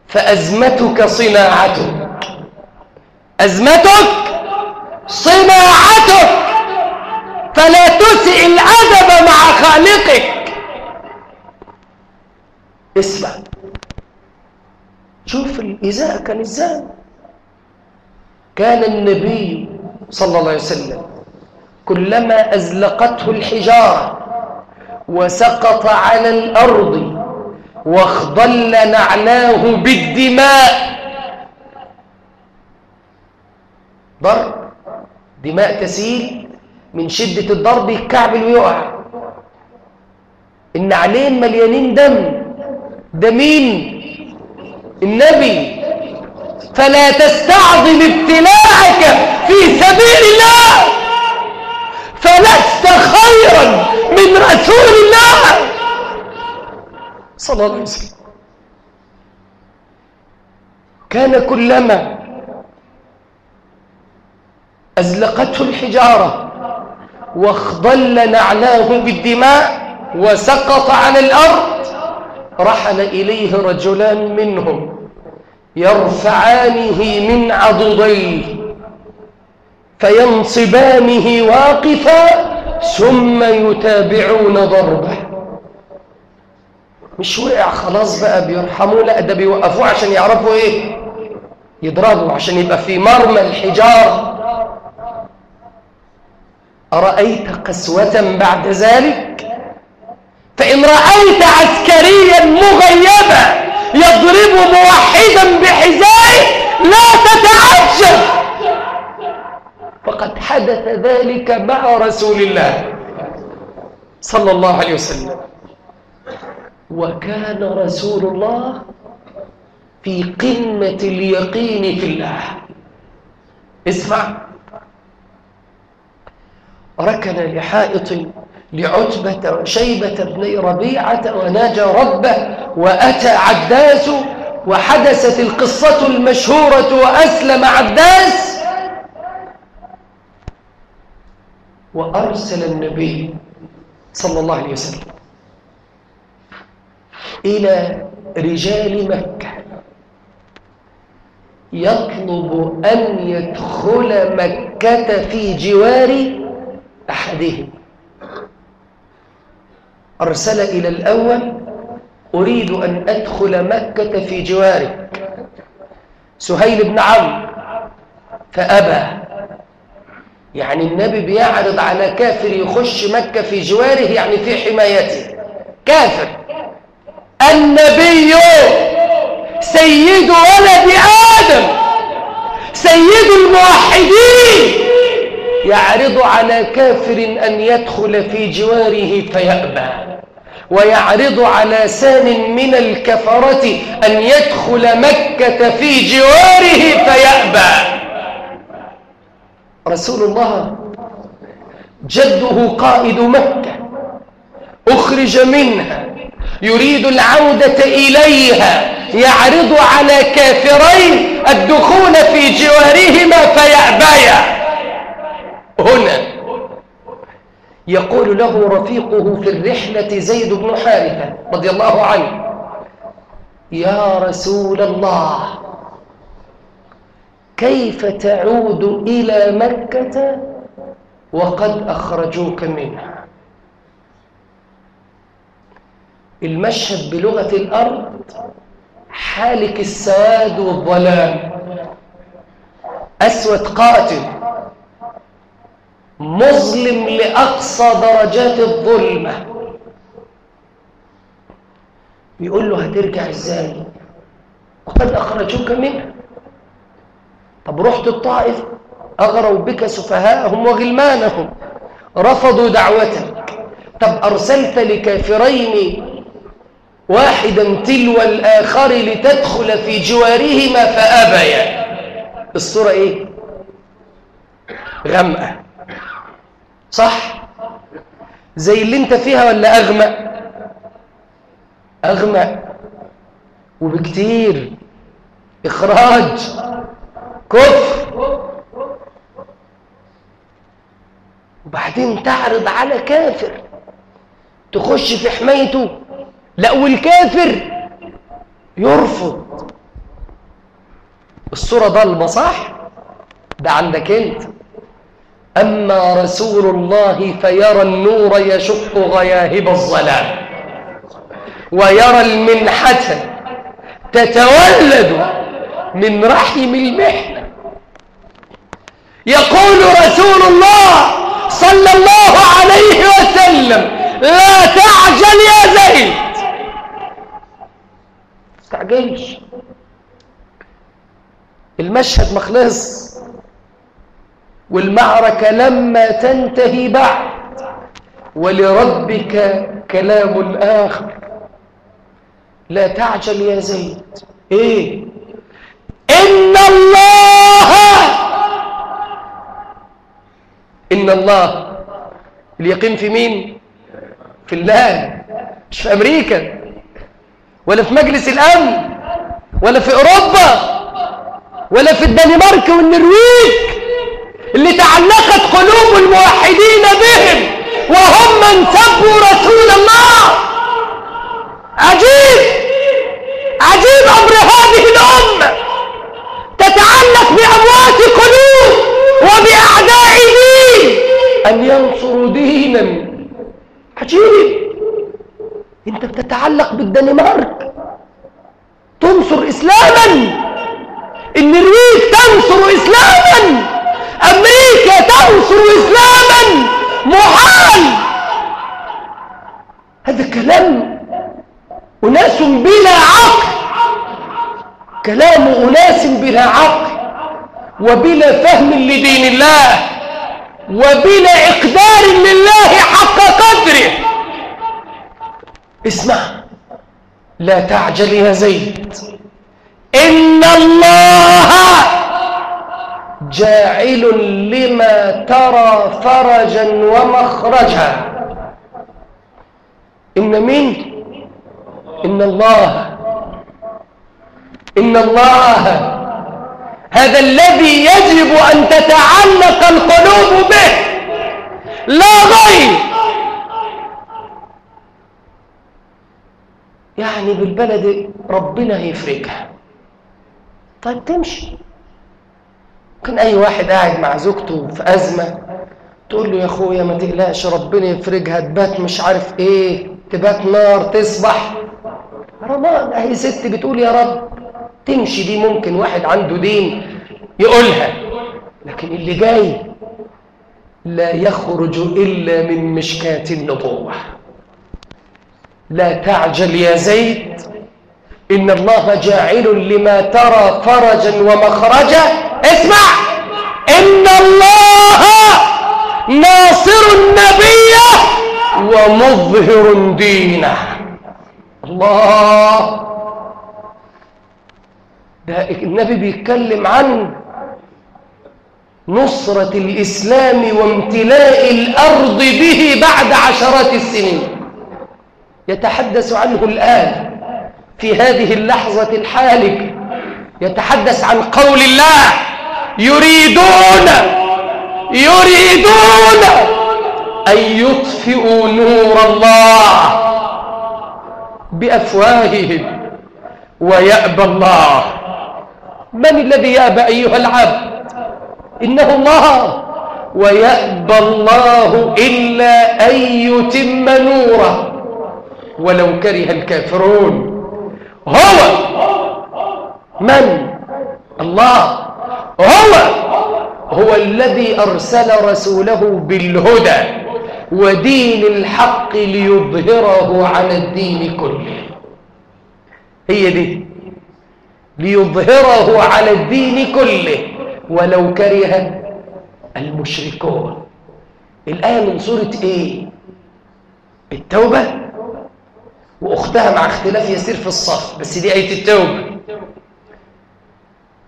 فأزمتك صناعتك. أزمتك صناعتك. فلا تسئ الأدب مع خالقك. اسمع. شوف الإزاء كان إزاي كان النبي صلى الله عليه وسلم كلما أزلقته الحجارة وسقط على الأرض واخضل نعناه بالدماء. ضرب دماء تسيل. من شدة الضرب يتكعبل ويقع النعلين مليانين دم ده مين النبي فلا تستعظم ابتلاعك في سبيل الله. فلست خيرا من رسول الله. صلى الله عليه وسلم. كان كلما أزلقته الحجارة واخضل نعناه بالدماء وسقط على الأرض رحل إليه رجلان منهم يرفعانه من عضديه فينصبانه واقفا ثم يتابعون ضربه. مش وقع خلاص بقى بيرحموه لا ده بيوقفوه عشان يعرفوا إيه؟ يضربوا عشان يبقى في مرمى الحجار أرأيت قسوة بعد ذلك؟ فإن رأيت عسكريا مغيبا يضرب موحدا بحذائه لا تتعجب. فقد حدث ذلك مع رسول الله صلى الله عليه وسلم. وكان رسول الله في قمة اليقين في الله. اسمع. ركن لحائط لعتبة وشيبة بن ربيعة وناجى ربه وأتى عداس وحدثت القصة المشهورة وأسلم عداس وأرسل النبي صلى الله عليه وسلم إلى رجال مكة يطلب أن يدخل مكة في جوار أحدهم. أرسل إلى الأول أريد أن أدخل مكة في جوارك. سهيل بن عمرو فأبى. يعني النبي بيعرض على كافر يخش مكة في جواره يعني في حمايته. كافر. النبي سيد ولد آدم سيد الموحدين. يعرض على كافر أن يدخل في جواره فيأبى. ويعرض على سان من الكفرة أن يدخل مكة في جواره فيأبى. رسول الله جده قائد مكة أخرج منها يريد العودة إليها يعرض على كافرين الدخول في جوارهما فيأبيا. هنا. يقول له رفيقه في الرحلة زيد بن حارثة رضي الله عنه يا رسول الله كيف تعود إلى مكة وقد أخرجوك منها؟ المشهد بلغة الأرض حالك السواد والظلام أسود قاتل. مظلم لأقصى درجات الظلمة. بيقول له هترجع إزاي؟ وقد أخرجوك منها. طب رحت الطائف أغروا بك سفهاءهم وغلمانهم رفضوا دعوتك. طب أرسلت لكافرين واحدا تلو الآخر لتدخل في جوارهما فأبيا. الصورة إيه؟ غمقة صح؟ زي اللي انت فيها ولا أغمق؟ أغمق. وبكتير. إخراج. كفر. وبعدين تعرض على كافر. تخش في حمايته. لا والكافر يرفض. الصورة ضلمة صح؟ ده عندك انت. أما رسول الله فيرى النور يشق غياهب الظلام ويرى المنحة تتولد من رحم المحنة. يقول رسول الله صلى الله عليه وسلم لا تعجل يا زيد. استعجلش. المشهد مخلص. والمعركة لما تنتهي بعد. ولربك كلام آخر لا تعجل يا زيد. إيه؟ إن الله! إن الله. اليقين في مين؟ في الله. مش في أمريكا. ولا في مجلس الأمن. ولا في أوروبا. ولا في الدنمارك والنرويج. اللي تعلقت قلوب الموحدين بهم وهم من سبوا رسول الله. عجيب عجيب أمر هذه الأمة. تتعلق بأموات قلوب وبأعداء دين. أن ينصروا دينا. عجيب. أنت بتتعلق بالدنمارك. تنصر إسلاما. النرويج تنصر إسلاما. أمريكا تنصر إسلاما محال. هذا كلام أناس بلا عقل. كلام أناس بلا عقل. وبلا فهم لدين الله. وبلا إقدار لله حق قدره. اسمع. لا تعجل يا زيد. إن الله جاعل لما ترى فرجا ومخرجا. إن مين إن الله. إن الله. هذا الذي يجب أن تتعلق القلوب به. لا غير. يعني بالبلد ربنا هيفرجها طيب تمشي. ممكن أي واحد قاعد مع زوجته في أزمة تقول له يا أخويا ما تقلقش ربنا يفرجها تبات مش عارف إيه تبات نار تصبح. رمضان أهي ست بتقول يا رب تمشي دي ممكن واحد عنده دين يقولها. لكن اللي جاي لا يخرج إلا من مشكاة النبوة. لا تعجل يا زيد إن الله جاعل لما ترى فرجا ومخرجا. اسمع. إن الله ناصر النبي ومظهر دينه. الله. ده النبي بيتكلم عن نصرة الإسلام وامتلاء الأرض به بعد عشرات السنين. يتحدث عنه الآن في هذه اللحظة الحالكة يتحدث عن قول الله. يريدون يريدون أن يطفئوا نور الله بأفواههم ويأبى الله. من الذي يأبى أيها العبد؟ إنه الله. ويأبى الله إلا أن يتم نوره. ولو كره الكافرون هو من؟ الله هو هو الذي أرسل رسوله بالهدى ودين الحق ليظهره على الدين كله. هي دي ليظهره على الدين كله. ولو كره المشركون. الآية من سورة إيه؟ التوبة. وأختها مع اختلاف يسير في الصف بس دي آية التوبة.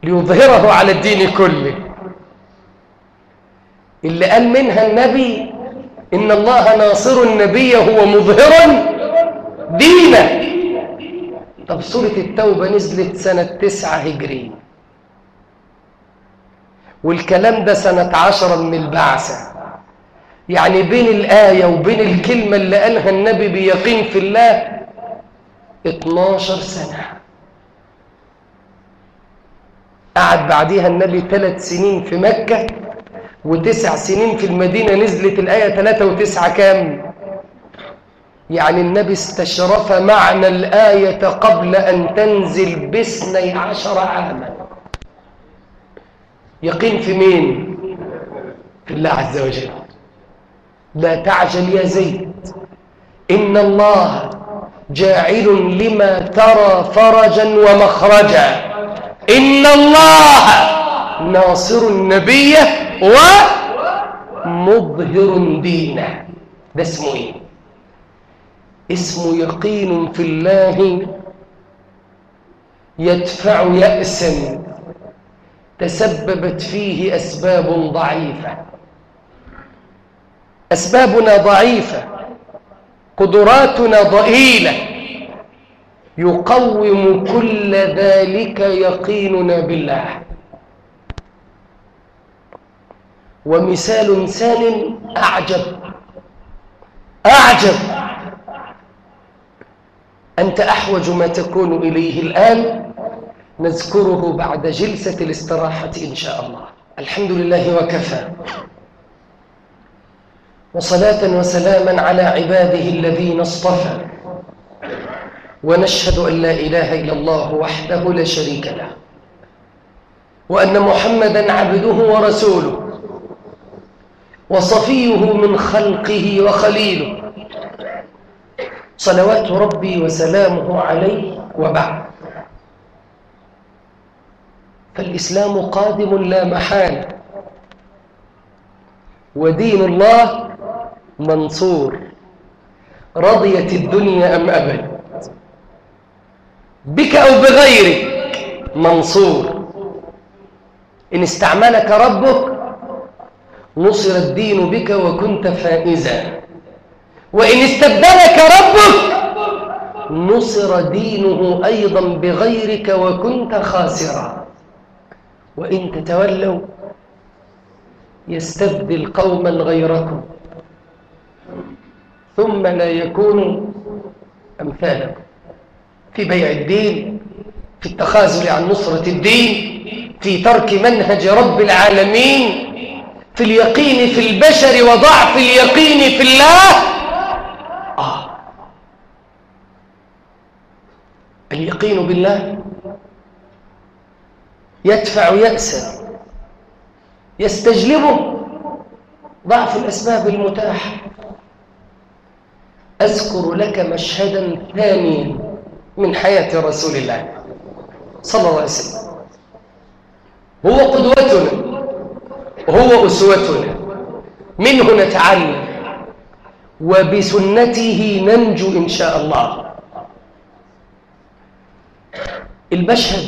ليظهره على الدين كله. اللي قال منها النبي إن الله ناصر النبي هو مظهر دينه. طب سورة التوبة نزلت سنة تسعة هجرية والكلام ده سنة عشرة من البعثة. يعني بين الآية وبين الكلمة اللي قالها النبي بيقين في الله 12 سنة. قعد بعديها النبي ثلاث سنين في مكة وتسع سنين في المدينة نزلت الآية ثلاثة وتسعة كام؟ يعني النبي استشرف معنى الآية قبل أن تنزل باثني عشر عاما. يقين في مين؟ في الله عز وجل. لا تعجل يا زيد. إن الله جاعل لما ترى فرجا ومخرجا. إن الله ناصر النبي ومظهر دينه. ده اسمه إيه؟ اسمه يقين في الله يدفع يأسا. تسببت فيه أسباب ضعيفة. أسبابنا ضعيفة. قدراتنا ضئيلة. يقوم كل ذلك يقيننا بالله. ومثال ثان أعجب. أعجب. أنت أحوج ما تكون إليه الآن. نذكره بعد جلسة الاستراحة إن شاء الله. الحمد لله وكفى. وصلاة وسلاما على عباده الذين اصطفى. ونشهد أن لا إله إلا الله وحده لا شريك له وأن محمدا عبده ورسوله وصفيه من خلقه وخليله. صلوات ربي وسلامه عليه وبعد. فالإسلام قادم لا محال ودين الله منصور. رضيت الدنيا أم أبد؟ بك أو بغيرك. منصور. إن استعملك ربك نصر الدين بك وكنت فائزا. وإن استبدلك ربك نصر دينه أيضا بغيرك وكنت خاسرا. وإن تتولوا يستبدل قوما غيركم. ثم لا يكونوا أمثالكم. في بيع الدين في التخاذل عن نصرة الدين في ترك منهج رب العالمين في اليقين في البشر وضعف اليقين في الله. آه. اليقين بالله يدفع يأسا يستجلبه ضعف الأسباب المتاحة. أذكر لك مشهدا ثانيا. من حياة رسول الله صلى الله عليه وسلم. هو قدوتنا وهو أسوتنا. منه نتعلم وبسنته ننجو إن شاء الله. المشهد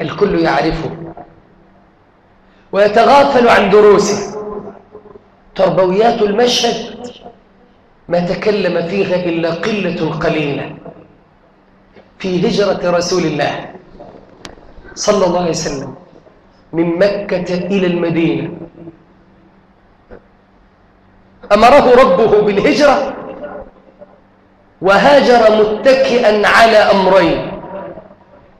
الكل يعرفه. ويتغافل عن دروسه. تربويات المشهد ما تكلم فيها إلا قلة قليلة. في هجرة رسول الله صلى الله عليه وسلم من مكة إلى المدينة. أمره ربه بالهجرة وهاجر متكئا على أمرين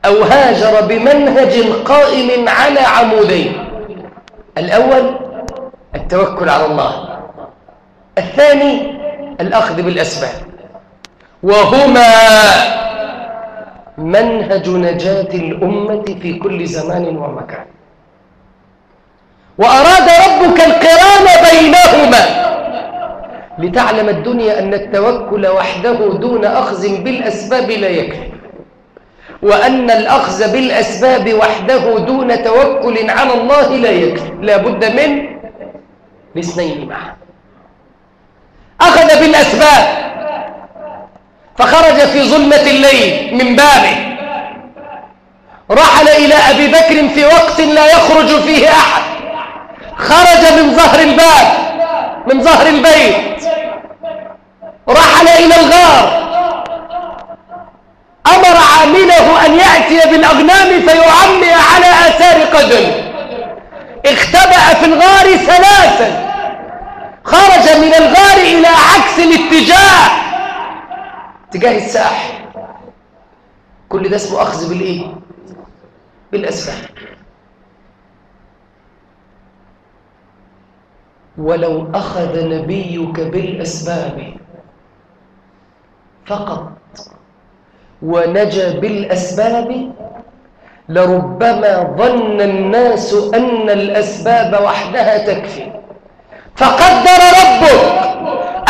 أو هاجر بمنهج قائم على عمودين. الأول التوكل على الله الثاني الأخذ بالأسباب. وهما منهج نجاة الأمة في كل زمان ومكان. وأراد ربك القران بينهما لتعلم الدنيا أن التوكل وحده دون أخذ بالأسباب لا يكفي وأن الأخذ بالأسباب وحده دون توكل على الله لا يكفي لا بد من الاثنين معا. أخذ بالأسباب فخرج في ظلمة الليل من بابه. رحل إلى أبي بكر في وقت لا يخرج فيه أحد. خرج من ظهر الباب من ظهر البيت. رحل إلى الغار. أمر عامله أن يأتي بالأغنام فيعمي على آثار قدم. اختبأ في الغار ثلاثا. خرج من الغار إلى عكس الاتجاه. اتجاه الساحل كل ده اسمه أخذ بالإيه؟ بالأسباب ولو أخذ نبيك بالأسباب فقط ونجا بالأسباب لربما ظن الناس أن الأسباب وحدها تكفي. فقدر ربك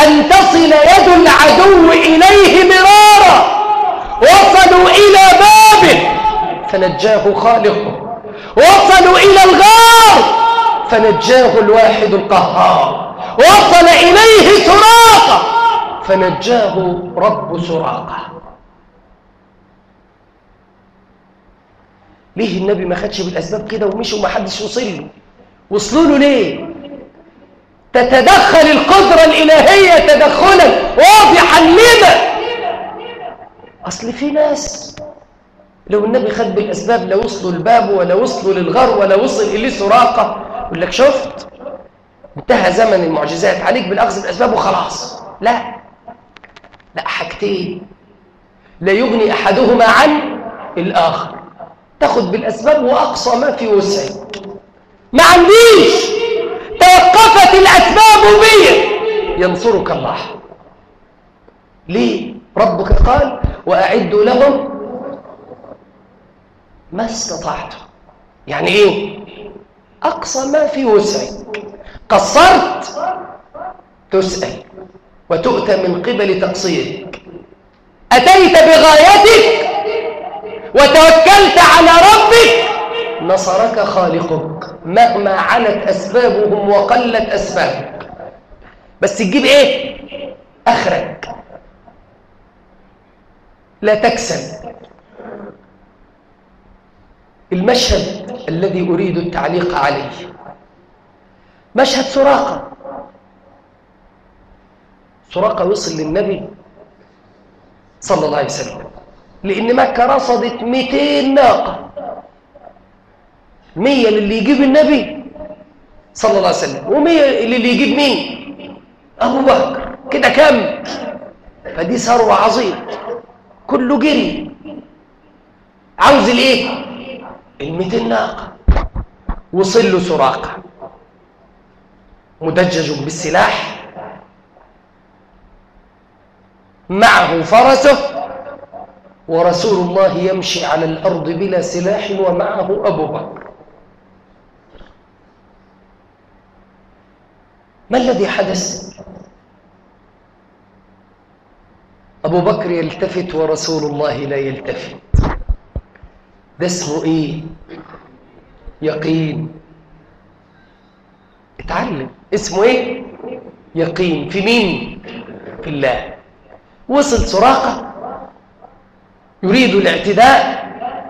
أن تصل يد العدو إليه مرارا. وصلوا إلى بابه. فنجاه خالقه. وصلوا إلى الغار. فنجاه الواحد القهار. وصل إليه سراقة. فنجاه رب سراقة. ليه النبي ما خدش بالأسباب كده ومشي وما حدش وصل له؟ وصلوا له ليه؟ تتدخل القدرة الإلهية تدخلا واضحا لما أصل في ناس لو النبي خد بالأسباب لا وصلوا الباب ولا وصلوا للغار ولا وصل إليه سراقة يقول لك شفت؟ انتهى زمن المعجزات. عليك بالأخذ بالأسباب وخلاص. لا. لا حاجتين. لا يغني أحدهما عن الآخر. تاخد بالأسباب وأقصى ما في وسعك ما عنديش. توقفت الأسباب بي. ينصرك الله. ليه ربك قال وأعدوا لهم ما استطعتم يعني إيه؟ أقصى ما في وسعك قصرت تسأل وتؤتى من قبل تقصيرك أتيت بغايتك وتوكلت على ربك نصرك خالقك. مهما علت أسبابهم وقلت أسبابك. بس تجيب إيه؟ أخرك. لا تكسل. المشهد الذي أريد التعليق عليه. مشهد سراقة. سراقة وصل للنبي صلى الله عليه وسلم. لأن مكة رصدت 200 ناقة. 100 للي يجيب النبي صلى الله عليه وسلم. و100 للي يجيب مين؟ أبو بكر. كده كم؟ فدي ثروة عظيمة. كله جري. عاوز الإيه؟ ال200 ناقة وصل له سراقة. مدجج بالسلاح. معه فرسه. ورسول الله يمشي على الأرض بلا سلاح ومعه أبو بكر. ما الذي حدث؟ أبو بكر يلتفت ورسول الله لا يلتفت ده اسمه إيه؟ يقين اتعلم اسمه إيه؟ يقين في مين؟ في الله وصل سراقة يريد الاعتداء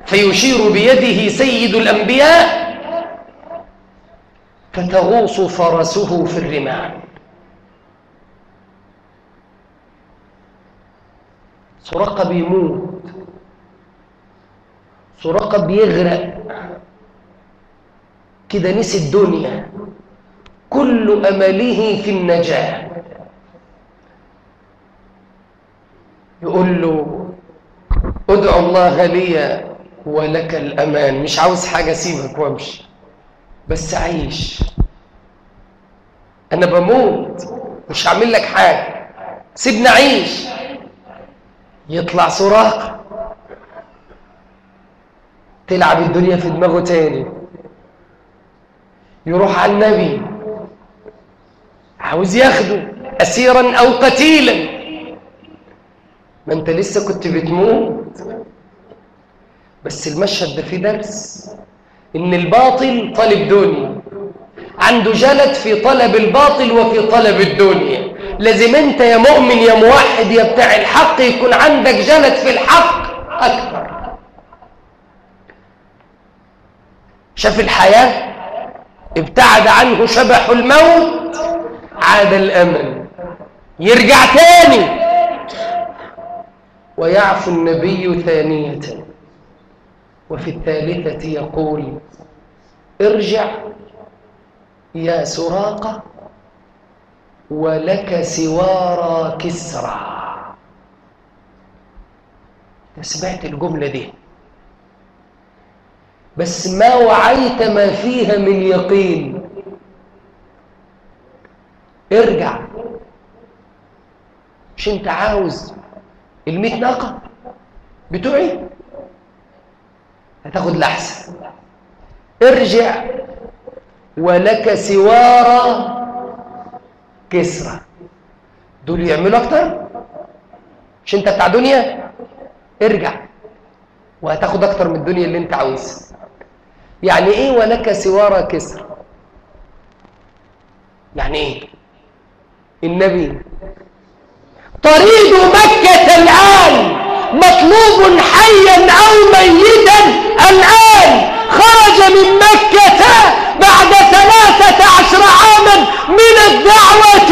فيشير بيده سيد الأنبياء فتغوص فرسه في الرمال سراقة بيموت. سراقة بيغرق. كده نسي الدنيا. كل أمله في النجاة يقول له ادعو الله لي ولك الأمان. مش عاوز حاجة سيبك وامشي. بس عيش أنا بموت. مش هعمل لك حاجة. سيبني أعيش. يطلع سراقة تلعب الدنيا في دماغه تاني. يروح على النبي. عاوز ياخده. أسيرا أو قتيلا. ما أنت لسه كنت بتموت. بس المشهد ده فيه درس. إن الباطل طالب دنيا. عنده جلد في طلب الباطل وفي طلب الدنيا. لازم أنت يا مؤمن يا موحد يا بتاع الحق يكون عندك جلد في الحق أكثر شاف الحياة؟ ابتعد عنه شبح الموت عاد الأمل. يرجع تاني. ويعفو النبي ثانية. وفي الثالثة يقول ارجع يا سراقة ولك سوارى كسرى. سمعت الجملة دي. بس ما وعيت ما فيها من يقين. ارجع. مش انت عاوز الميت ناقة بتوعي؟ هتاخد لحسن ارجع ولك سوارى كسرى. دول يعملوا أكتر؟ مش أنت بتاع دنيا؟ ارجع. وهتاخد أكتر من الدنيا اللي أنت عاوزها. يعني إيه ولك سوارى كسرى؟ يعني إيه؟ النبي. طريد مكة الآن. مطلوب حيا أو ميتا. الآن خرج من مكة بعد ثلاثة عشر عاما من الدعوة.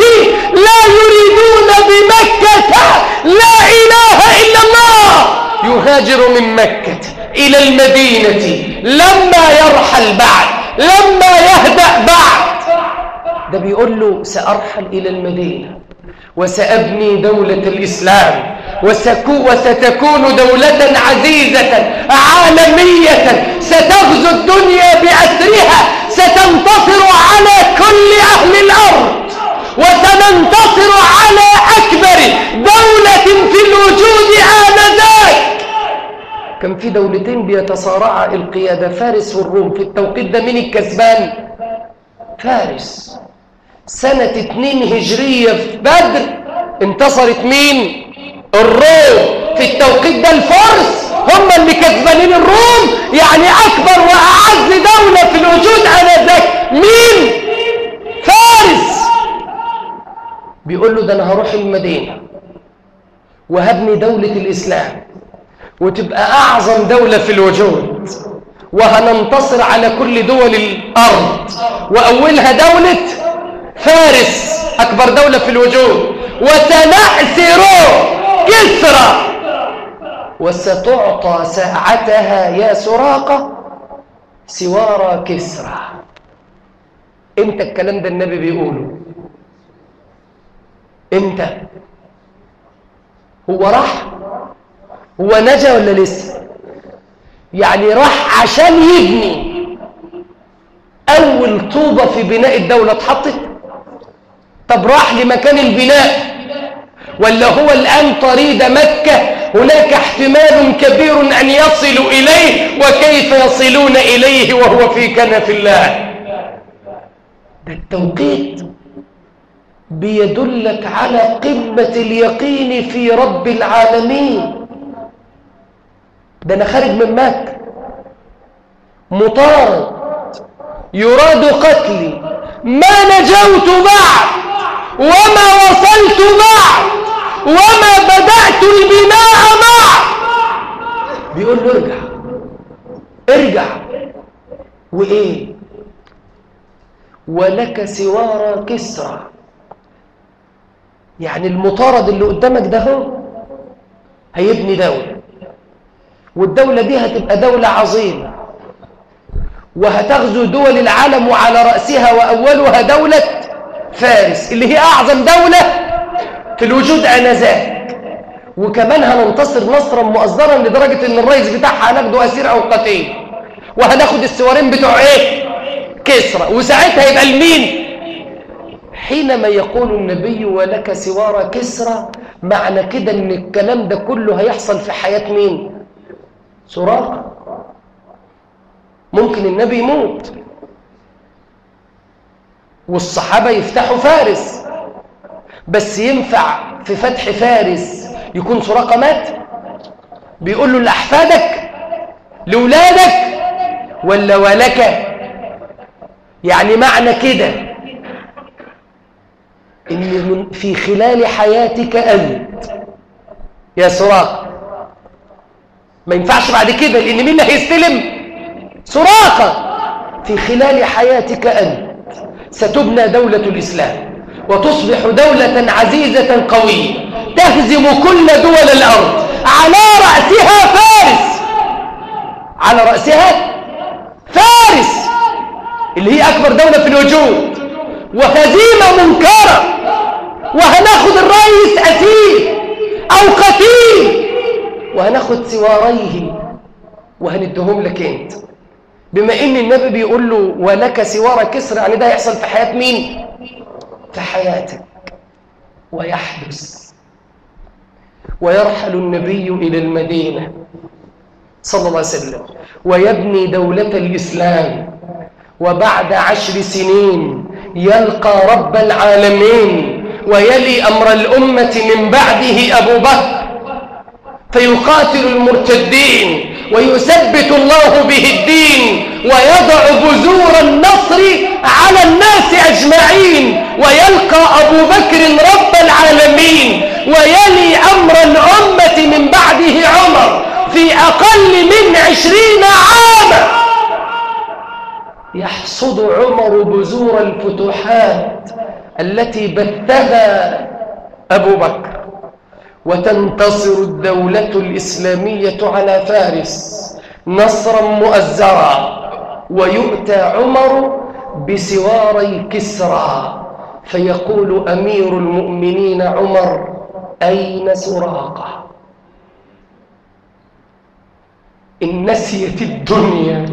لا يريدون بمكة. لا إله إلا الله. يهاجر من مكة إلى المدينة لما يرحل بعد لما يهدأ بعد. ده بيقول له سأرحل إلى المدينة. وسأبني دولة الإسلام وستكون دولة عزيزة عالمية. ستغزو الدنيا بأسرها ستنتصر على كل أهل الأرض وسننتصر على أكبر دولة في الوجود آنذاك. كان في دولتين بيتصارعا القيادة؟ فارس والروم في التوقيت ده مين الكسبان؟ فارس. سنة اتنين هجرية في بدر. انتصرت مين؟ الروم. في التوقيت ده الفرس هم اللي كسبانين الروم. يعني أكبر وأعز دولة في الوجود آنذاك. مين؟ فارس. بيقول له ده أنا هروح المدينة وهبني دولة الإسلام وتبقى أعظم دولة في الوجود وهننتصر على كل دول الأرض. وأولها دولة فارس أكبر دولة في الوجود. وسنأسر كسرى. وستعطى ساعتها يا سراقة سوارى كسرى. إمتى الكلام ده النبي بيقوله؟ إمتى؟ هو راح؟ هو نجا ولا لسه؟ يعني راح عشان يبني أول طوبة في بناء الدولة اتحطت؟ طب راح لمكان البناء. ولا هو الآن طريد مكة؟ هناك احتمال كبير أن يصلوا إليه وكيف يصلون إليه وهو في كنف الله؟ ده التوقيت بيدلك على قمة اليقين في رب العالمين. ده أنا خارج من مكة. مطارد يراد قتلي. ما نجوت بعد. وما وصلت بعد وما بدأت البناء بعد بيقول له ارجع ارجع. وإيه؟ ولك سوارى كسرى. يعني المطارد اللي قدامك ده هو هيبني دولة. والدولة دي هتبقى دولة عظيمة. وهتغزو دول العالم وعلى رأسها وأولها دولة فارس اللي هي أعظم دولة في الوجود آنذاك. وكمان هننتصر نصرا مؤزرا لدرجة إن الرئيس بتاعها هناخده أسير أو قتيل. وهناخد السوارين بتوع إيه؟ كسرى. وساعتها يبقى المين حينما يقول النبي ولك سوار كسرى معنى كده إن الكلام ده كله هيحصل في حياة مين؟ سراقة. ممكن النبي يموت. والصحابة يفتحوا فارس. بس ينفع في فتح فارس يكون سراقة مات؟ بيقول له لأحفادك لولادك ولا ولك؟ يعني معنى كده إن في خلال حياتك أنت يا سراقة ما ينفعش بعد كده لأن مين هيستلم؟ سراقة. في خلال حياتك أنت. ستبنى دولة الإسلام وتصبح دولة عزيزة قوية. تهزم كل دول الأرض على رأسها فارس. على رأسها فارس. اللي هي أكبر دولة في الوجود. وهزيمة منكرة. وهناخد الرئيس أسير أو قتيل. وهناخد سواريه. وهندهم لك أنت. بما إن النبي بيقول له ولك سوار كسر يعني ده يحصل في حياة مين؟ في حياتك. ويحدث ويرحل النبي إلى المدينة صلى الله عليه وسلم. ويبني دولة الإسلام. وبعد عشر سنين يلقى رب العالمين. ويلي أمر الأمة من بعده أبو بكر. فيقاتل المرتدين ويثبت الله به الدين ويضع بذور النصر على الناس أجمعين ويلقى أبو بكر رب العالمين ويلي أمر الأمة من بعده عمر في أقل من عشرين عاما يحصد عمر بذور الفتوحات التي بثها أبو بكر. وتنتصر الدولة الإسلامية على فارس نصرا مؤزرا ويؤتى عمر بسواري كسرى. فيقول أمير المؤمنين عمر أين سراقة؟ إن نسيت الدنيا.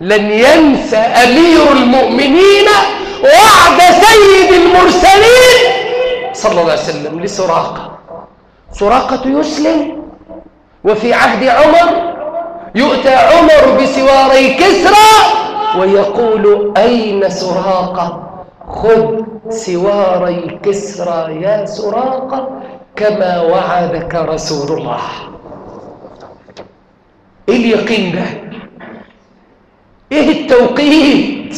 لن ينسى أمير المؤمنين وعد سيد المرسلين صلى الله عليه وسلم لسراقة. سراقة يسلم وفي عهد عمر يؤتى عمر بسواري كسرى ويقول أين سراقة؟ خذ سواري كسرى يا سراقة كما وعدك رسول الله. إيه اليقين ده؟ إيه التوقيت؟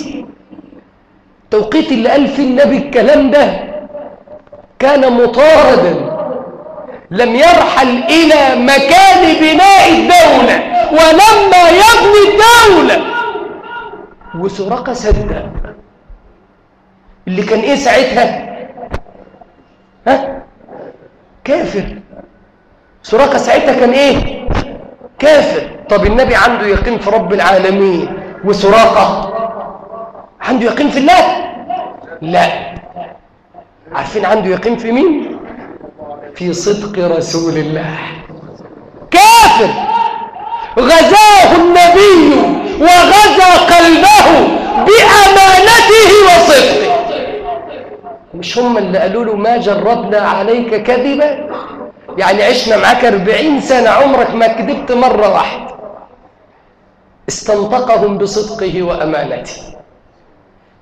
التوقيت اللي قال فيه النبي الكلام ده كان مطاردا. لم يرحل إلى مكان بناء الدولة ولما يبني الدولة. وسراقة صدق اللي كان إيه ساعتها؟ ها؟ كافر. سراقة ساعتها كان إيه؟ كافر. طب النبي عنده يقين في رب العالمين وسراقة عنده يقين في الله؟ لا. عارفين عنده يقين في مين؟ في صدق رسول الله. كافر. غزاه النبي وغزا قلبه بأمانته وصدقه. مش هم اللي قالوا له ما جربنا عليك كذبا؟ يعني عشنا معاك أربعين سنة عمرك ما كذبت مرة واحدة. استنطقهم بصدقه وأمانته.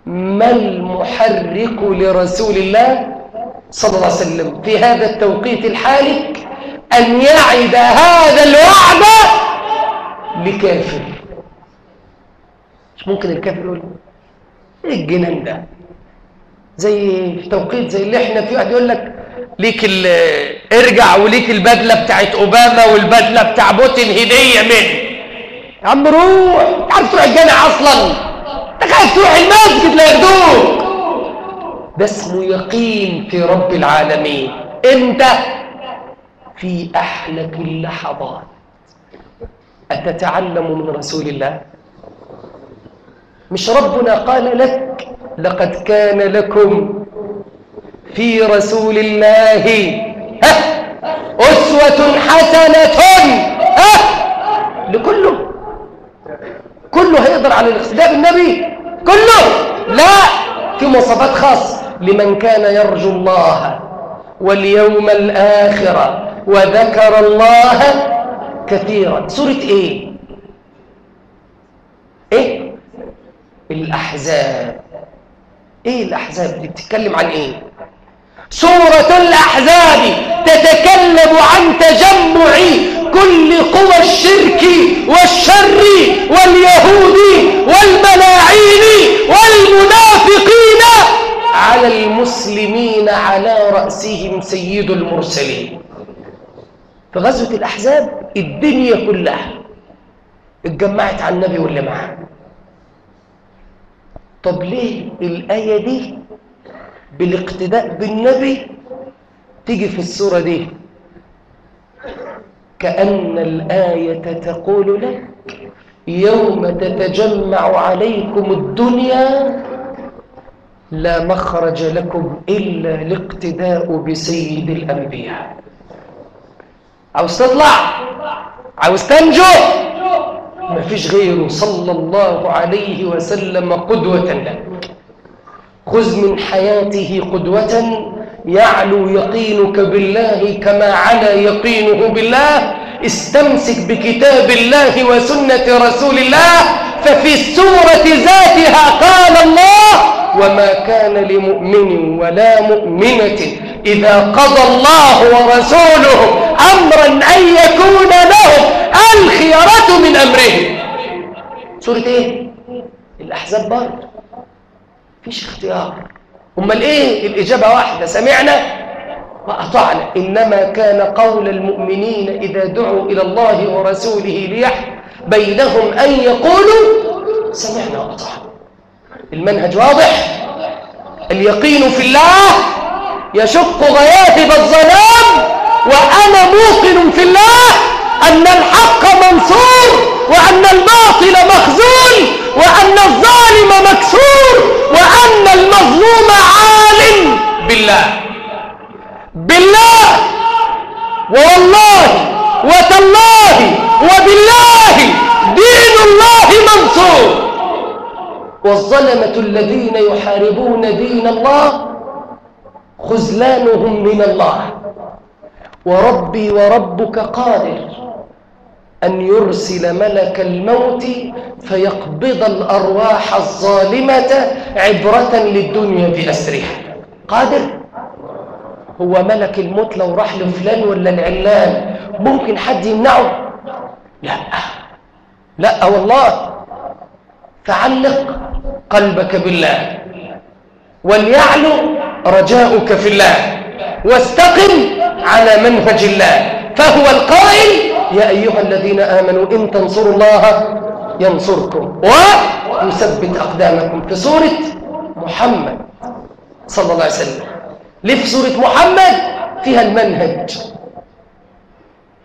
ما المحرك لرسول الله؟ صلى الله عليه وسلم. في هذا التوقيت الحالك أن يعد هذا الوعد لكافر مش ممكن الكافر يقول إيه الجنان ده؟ زي توقيت زي اللي إحنا فيه. واحد يقول لك ليك ارجع وليك البدلة بتاعت أوباما والبدلة بتاع بوتين هدية مني يا عم روح. انت عارف تروح الجامع أصلا. انت خايف تروح المسجد لا ياخدوك ده اسمه يقين في رب العالمين. انت في أحلك اللحظات. أتتعلم من رسول الله؟ مش ربنا قال لك لقد كان لكم في رسول الله أسوة حسنة لكله. كله هيقدر على الاقتداء بالنبي كله. لا في مواصفات خاصة. لمن كان يرجو الله واليوم الآخر وذكر الله كثيرا. سورة إيه؟ إيه؟ الأحزاب. إيه الأحزاب دي؟ بتتكلم عن إيه؟ سورة الأحزاب تتكلم عن تجمع كل قوى الشرك والشر واليهود والملاعين والمنافقين على المسلمين على رأسهم سيد المرسلين. في غزوة الأحزاب الدنيا كلها اتجمعت على النبي واللي معاه. طب ليه الآية دي بالاقتداء بالنبي تيجي في السورة دي؟ كأن الآية تقول لك يوم تتجمع عليكم الدنيا لا مخرج لكم إلا الاقتداء بسيد الأنبياء. عاوز تطلع عاوز تنجو ما فيش غيره. صلى الله عليه وسلم قدوة لك خذ من حياته قدوة يعلو يقينك بالله كما علا يقينه بالله. استمسك بكتاب الله وسنة رسول الله ففي السورة ذاتها قال الله وما كان لمؤمن ولا مؤمنة إذا قضى الله ورسوله أمرا أن يكون لهم الخيرة من أمرهم. سورة إيه؟ الأحزاب برضه فيش اختيار. أمال إيه؟ الإجابة واحدة. سمعنا؟ وأطعنا. إنما كان قول المؤمنين إذا دعوا إلى الله ورسوله ليحكم بينهم أن يقولوا سمعنا وأطعنا. المنهج واضح؟ اليقين في الله يشق غياهب الظلام وأنا موقن في الله أن الحق منصور وأن الباطل مخزول وأن الظالم مكسور وأن المظلوم عال بالله. بالله ووالله وتالله وبالله دين الله منصور. والظلمة الذين يحاربون دين الله خذلانهم من الله. وربي وربك قادر أن يرسل ملك الموت فيقبض الأرواح الظالمة عبرة للدنيا بأسرها قادر؟ هو ملك الموت لو راح لفلان ولا العلان ممكن حد يمنعه؟ لا. لا والله. فعلق قلبك بالله. وليعلو رجاؤك في الله. واستقم على منهج الله. فهو القائل يا أيها الذين آمنوا إن تنصروا الله ينصركم. ويثبت أقدامكم في سورة محمد صلى الله عليه وسلم. ليه في سورة محمد فيها المنهج.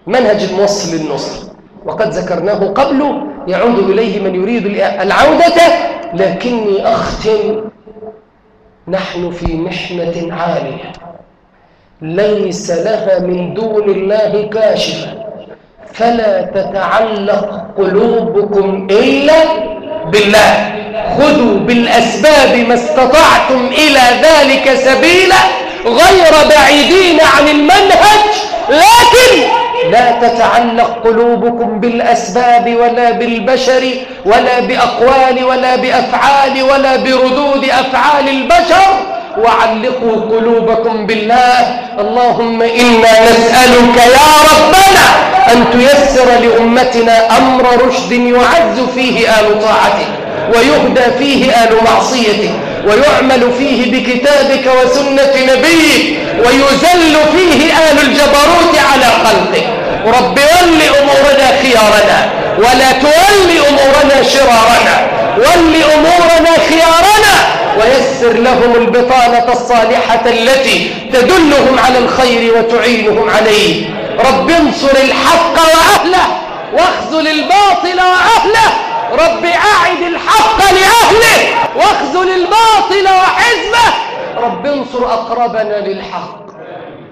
منهج الموصل للنصر. وقد ذكرناه قبل يعود إليه من يريد العودة لكني أختم نحن في محنة عالية. ليس لها من دون الله كاشفة. فلا تتعلق قلوبكم إلا بالله. خذوا بالأسباب ما استطعتم إلى ذلك سبيلا غير بعيدين عن المنهج لكن لا تتعلق قلوبكم بالأسباب ولا بالبشر ولا بأقوال ولا بأفعال ولا بردود أفعال البشر. وعلقوا قلوبكم بالله. اللهم إنا نسألك يا ربنا أن تيسر لأمتنا أمر رشد يعز فيه آل طاعتك ويهدى فيه آل معصيتك ويعمل فيه بكتابك وسنة نبيك ويزل فيه آل الجبروت على خلقك رب ول أمورنا خيارنا ولا تول أمورنا شرارنا. ول أمورنا خيارنا ويسر لهم البطانة الصالحة التي تدلهم على الخير وتعينهم عليه. رب انصر الحق وأهله واخذل الباطل وأهله رب أعد الحق لأهله واخذل الباطل وحزبه. رب انصر أقربنا للحق.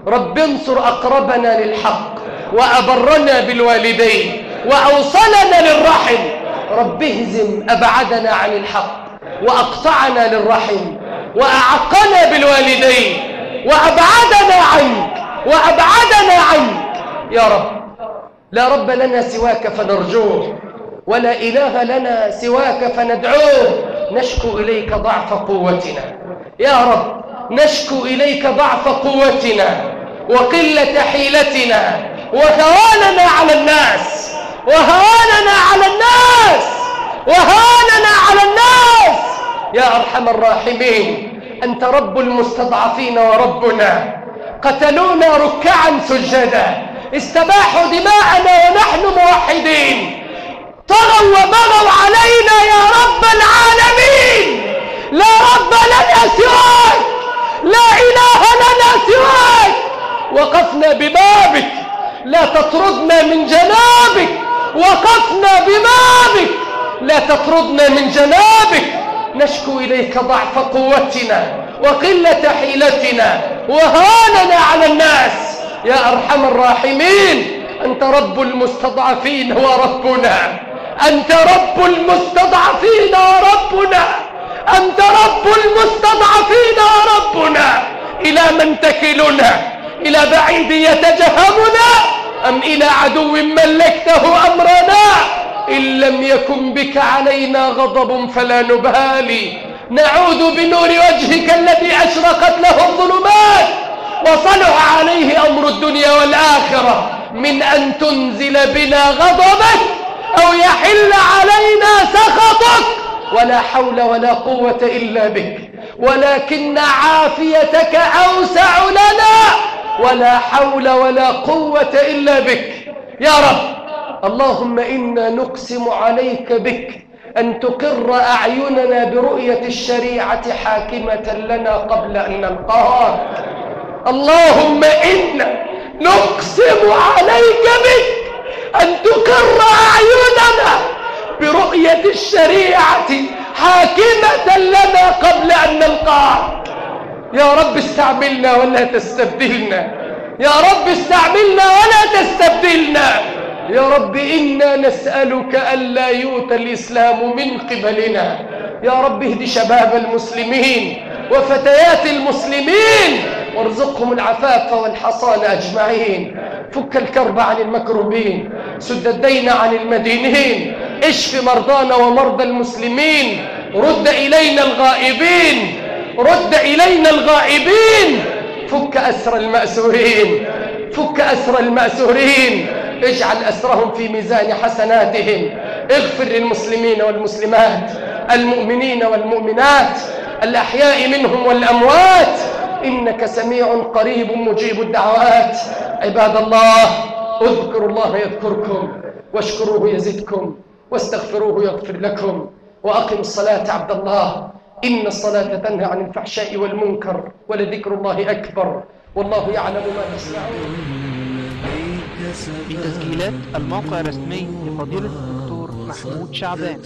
رب انصر أقربنا للحق. وأبرنا بالوالدين. وأوصلنا للرحم. رب اهزم أبعدنا عن الحق. وأقطعنا للرحم. وأعقنا بالوالدين. وأبعدنا عنك. وأبعدنا عنك. يا رب. لا رب لنا سواك فنرجوه. ولا إله لنا سواك فندعوه. نشكو إليك ضعف قوتنا. يا رب نشكو إليك ضعف قوتنا وقلة حيلتنا. وهواننا على الناس. وهواننا على الناس. وهواننا على الناس. يا أرحم الراحمين أنت رب المستضعفين وربنا. قتلونا ركعا سجدا. استباحوا دماءنا ونحن موحدين. طغوا وبغوا علينا يا رب العالمين. لا رب لنا سواك لا إله لنا سواك. وقفنا ببابك لا تطردنا من جنابك. وقفنا ببابك لا تطردنا من جنابك. نشكو إليك ضعف قوتنا وقلة حيلتنا وهاننا على الناس. يا أرحم الراحمين أنت رب المستضعفين وربنا أنت رب المستضعفين وربنا أنت رب المستضعفين وربنا إلى من تكلنا؟ إلى بعيد يتجهمنا؟ أم إلى عدو ملكته أمرنا؟ إن لم يكن بك علينا غضب فلا نبالي. نعود بنور وجهك الذي أشرقت له الظلمات. وصلح عليه أمر الدنيا والآخرة. من أن تنزل بنا غضبك أو يحل علينا سخطك. ولا حول ولا قوة إلا بك. ولكن عافيتك أوسع لنا. ولا حول ولا قوة إلا بك. يا رب اللهم إنا نقسم عليك بك أن تقر أعيننا برؤية الشريعة حاكمة لنا قبل أن نلقاها. اللهم إنا نقسم عليك بك أن تقر أعيننا برؤية الشريعة حاكمة لنا قبل أن نلقاها. يا رب استعملنا ولا تستبدلنا. يا رب استعملنا ولا تستبدلنا. يا رب إنا نسألك ألا يؤتى الإسلام من قبلنا. يا رب اهد شباب المسلمين وفتيات المسلمين وارزقهم العفاف والحصان أجمعين. فك الكرب عن المكروبين سد الدين عن المدينين. اشف مرضانا ومرضى المسلمين. رد إلينا الغائبين. رد إلينا الغائبين. فك أسر المأسورين. فك أسر المأسورين. اجعل أسرهم في ميزان حسناتهم. اغفر للمسلمين والمسلمات المؤمنين والمؤمنات الأحياء منهم والأموات. إنك سميع قريب مجيب الدعوات. عباد الله اذكروا الله يذكركم واشكروه يزدكم واستغفروه يغفر لكم وأقم الصلاة عبد الله. إن الصلاة تنهى عن الفحشاء والمنكر ولذكر الله أكبر. والله يعلم ما تصنعون. لتسجيلات الموقع الرسمي لفضيلة الدكتور محمود شعبان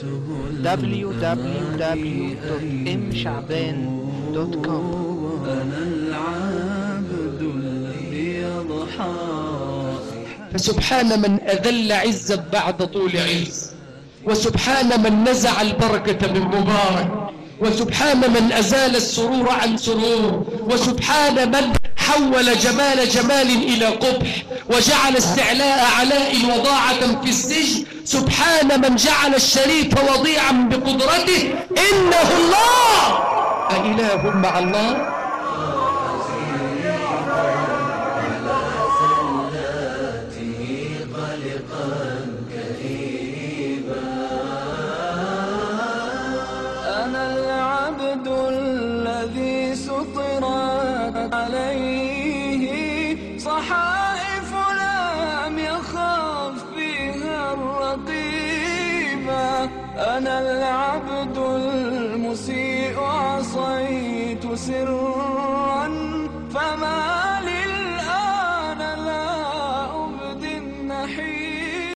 www.mshعبان.com أنا العبد الذي يضحى. فسبحان من أذل عزا بعد طول عز. وسبحان من نزع البركة من مبارك. وسبحان من أزال السرور عن سرور. وسبحان من حول جمال جمال إلى قبح. وجعل استعلاء علاء وضاعة في السجن. سبحان من جعل الشريف وضيعا بقدرته. إنه الله! أإله مع الله؟ عصيت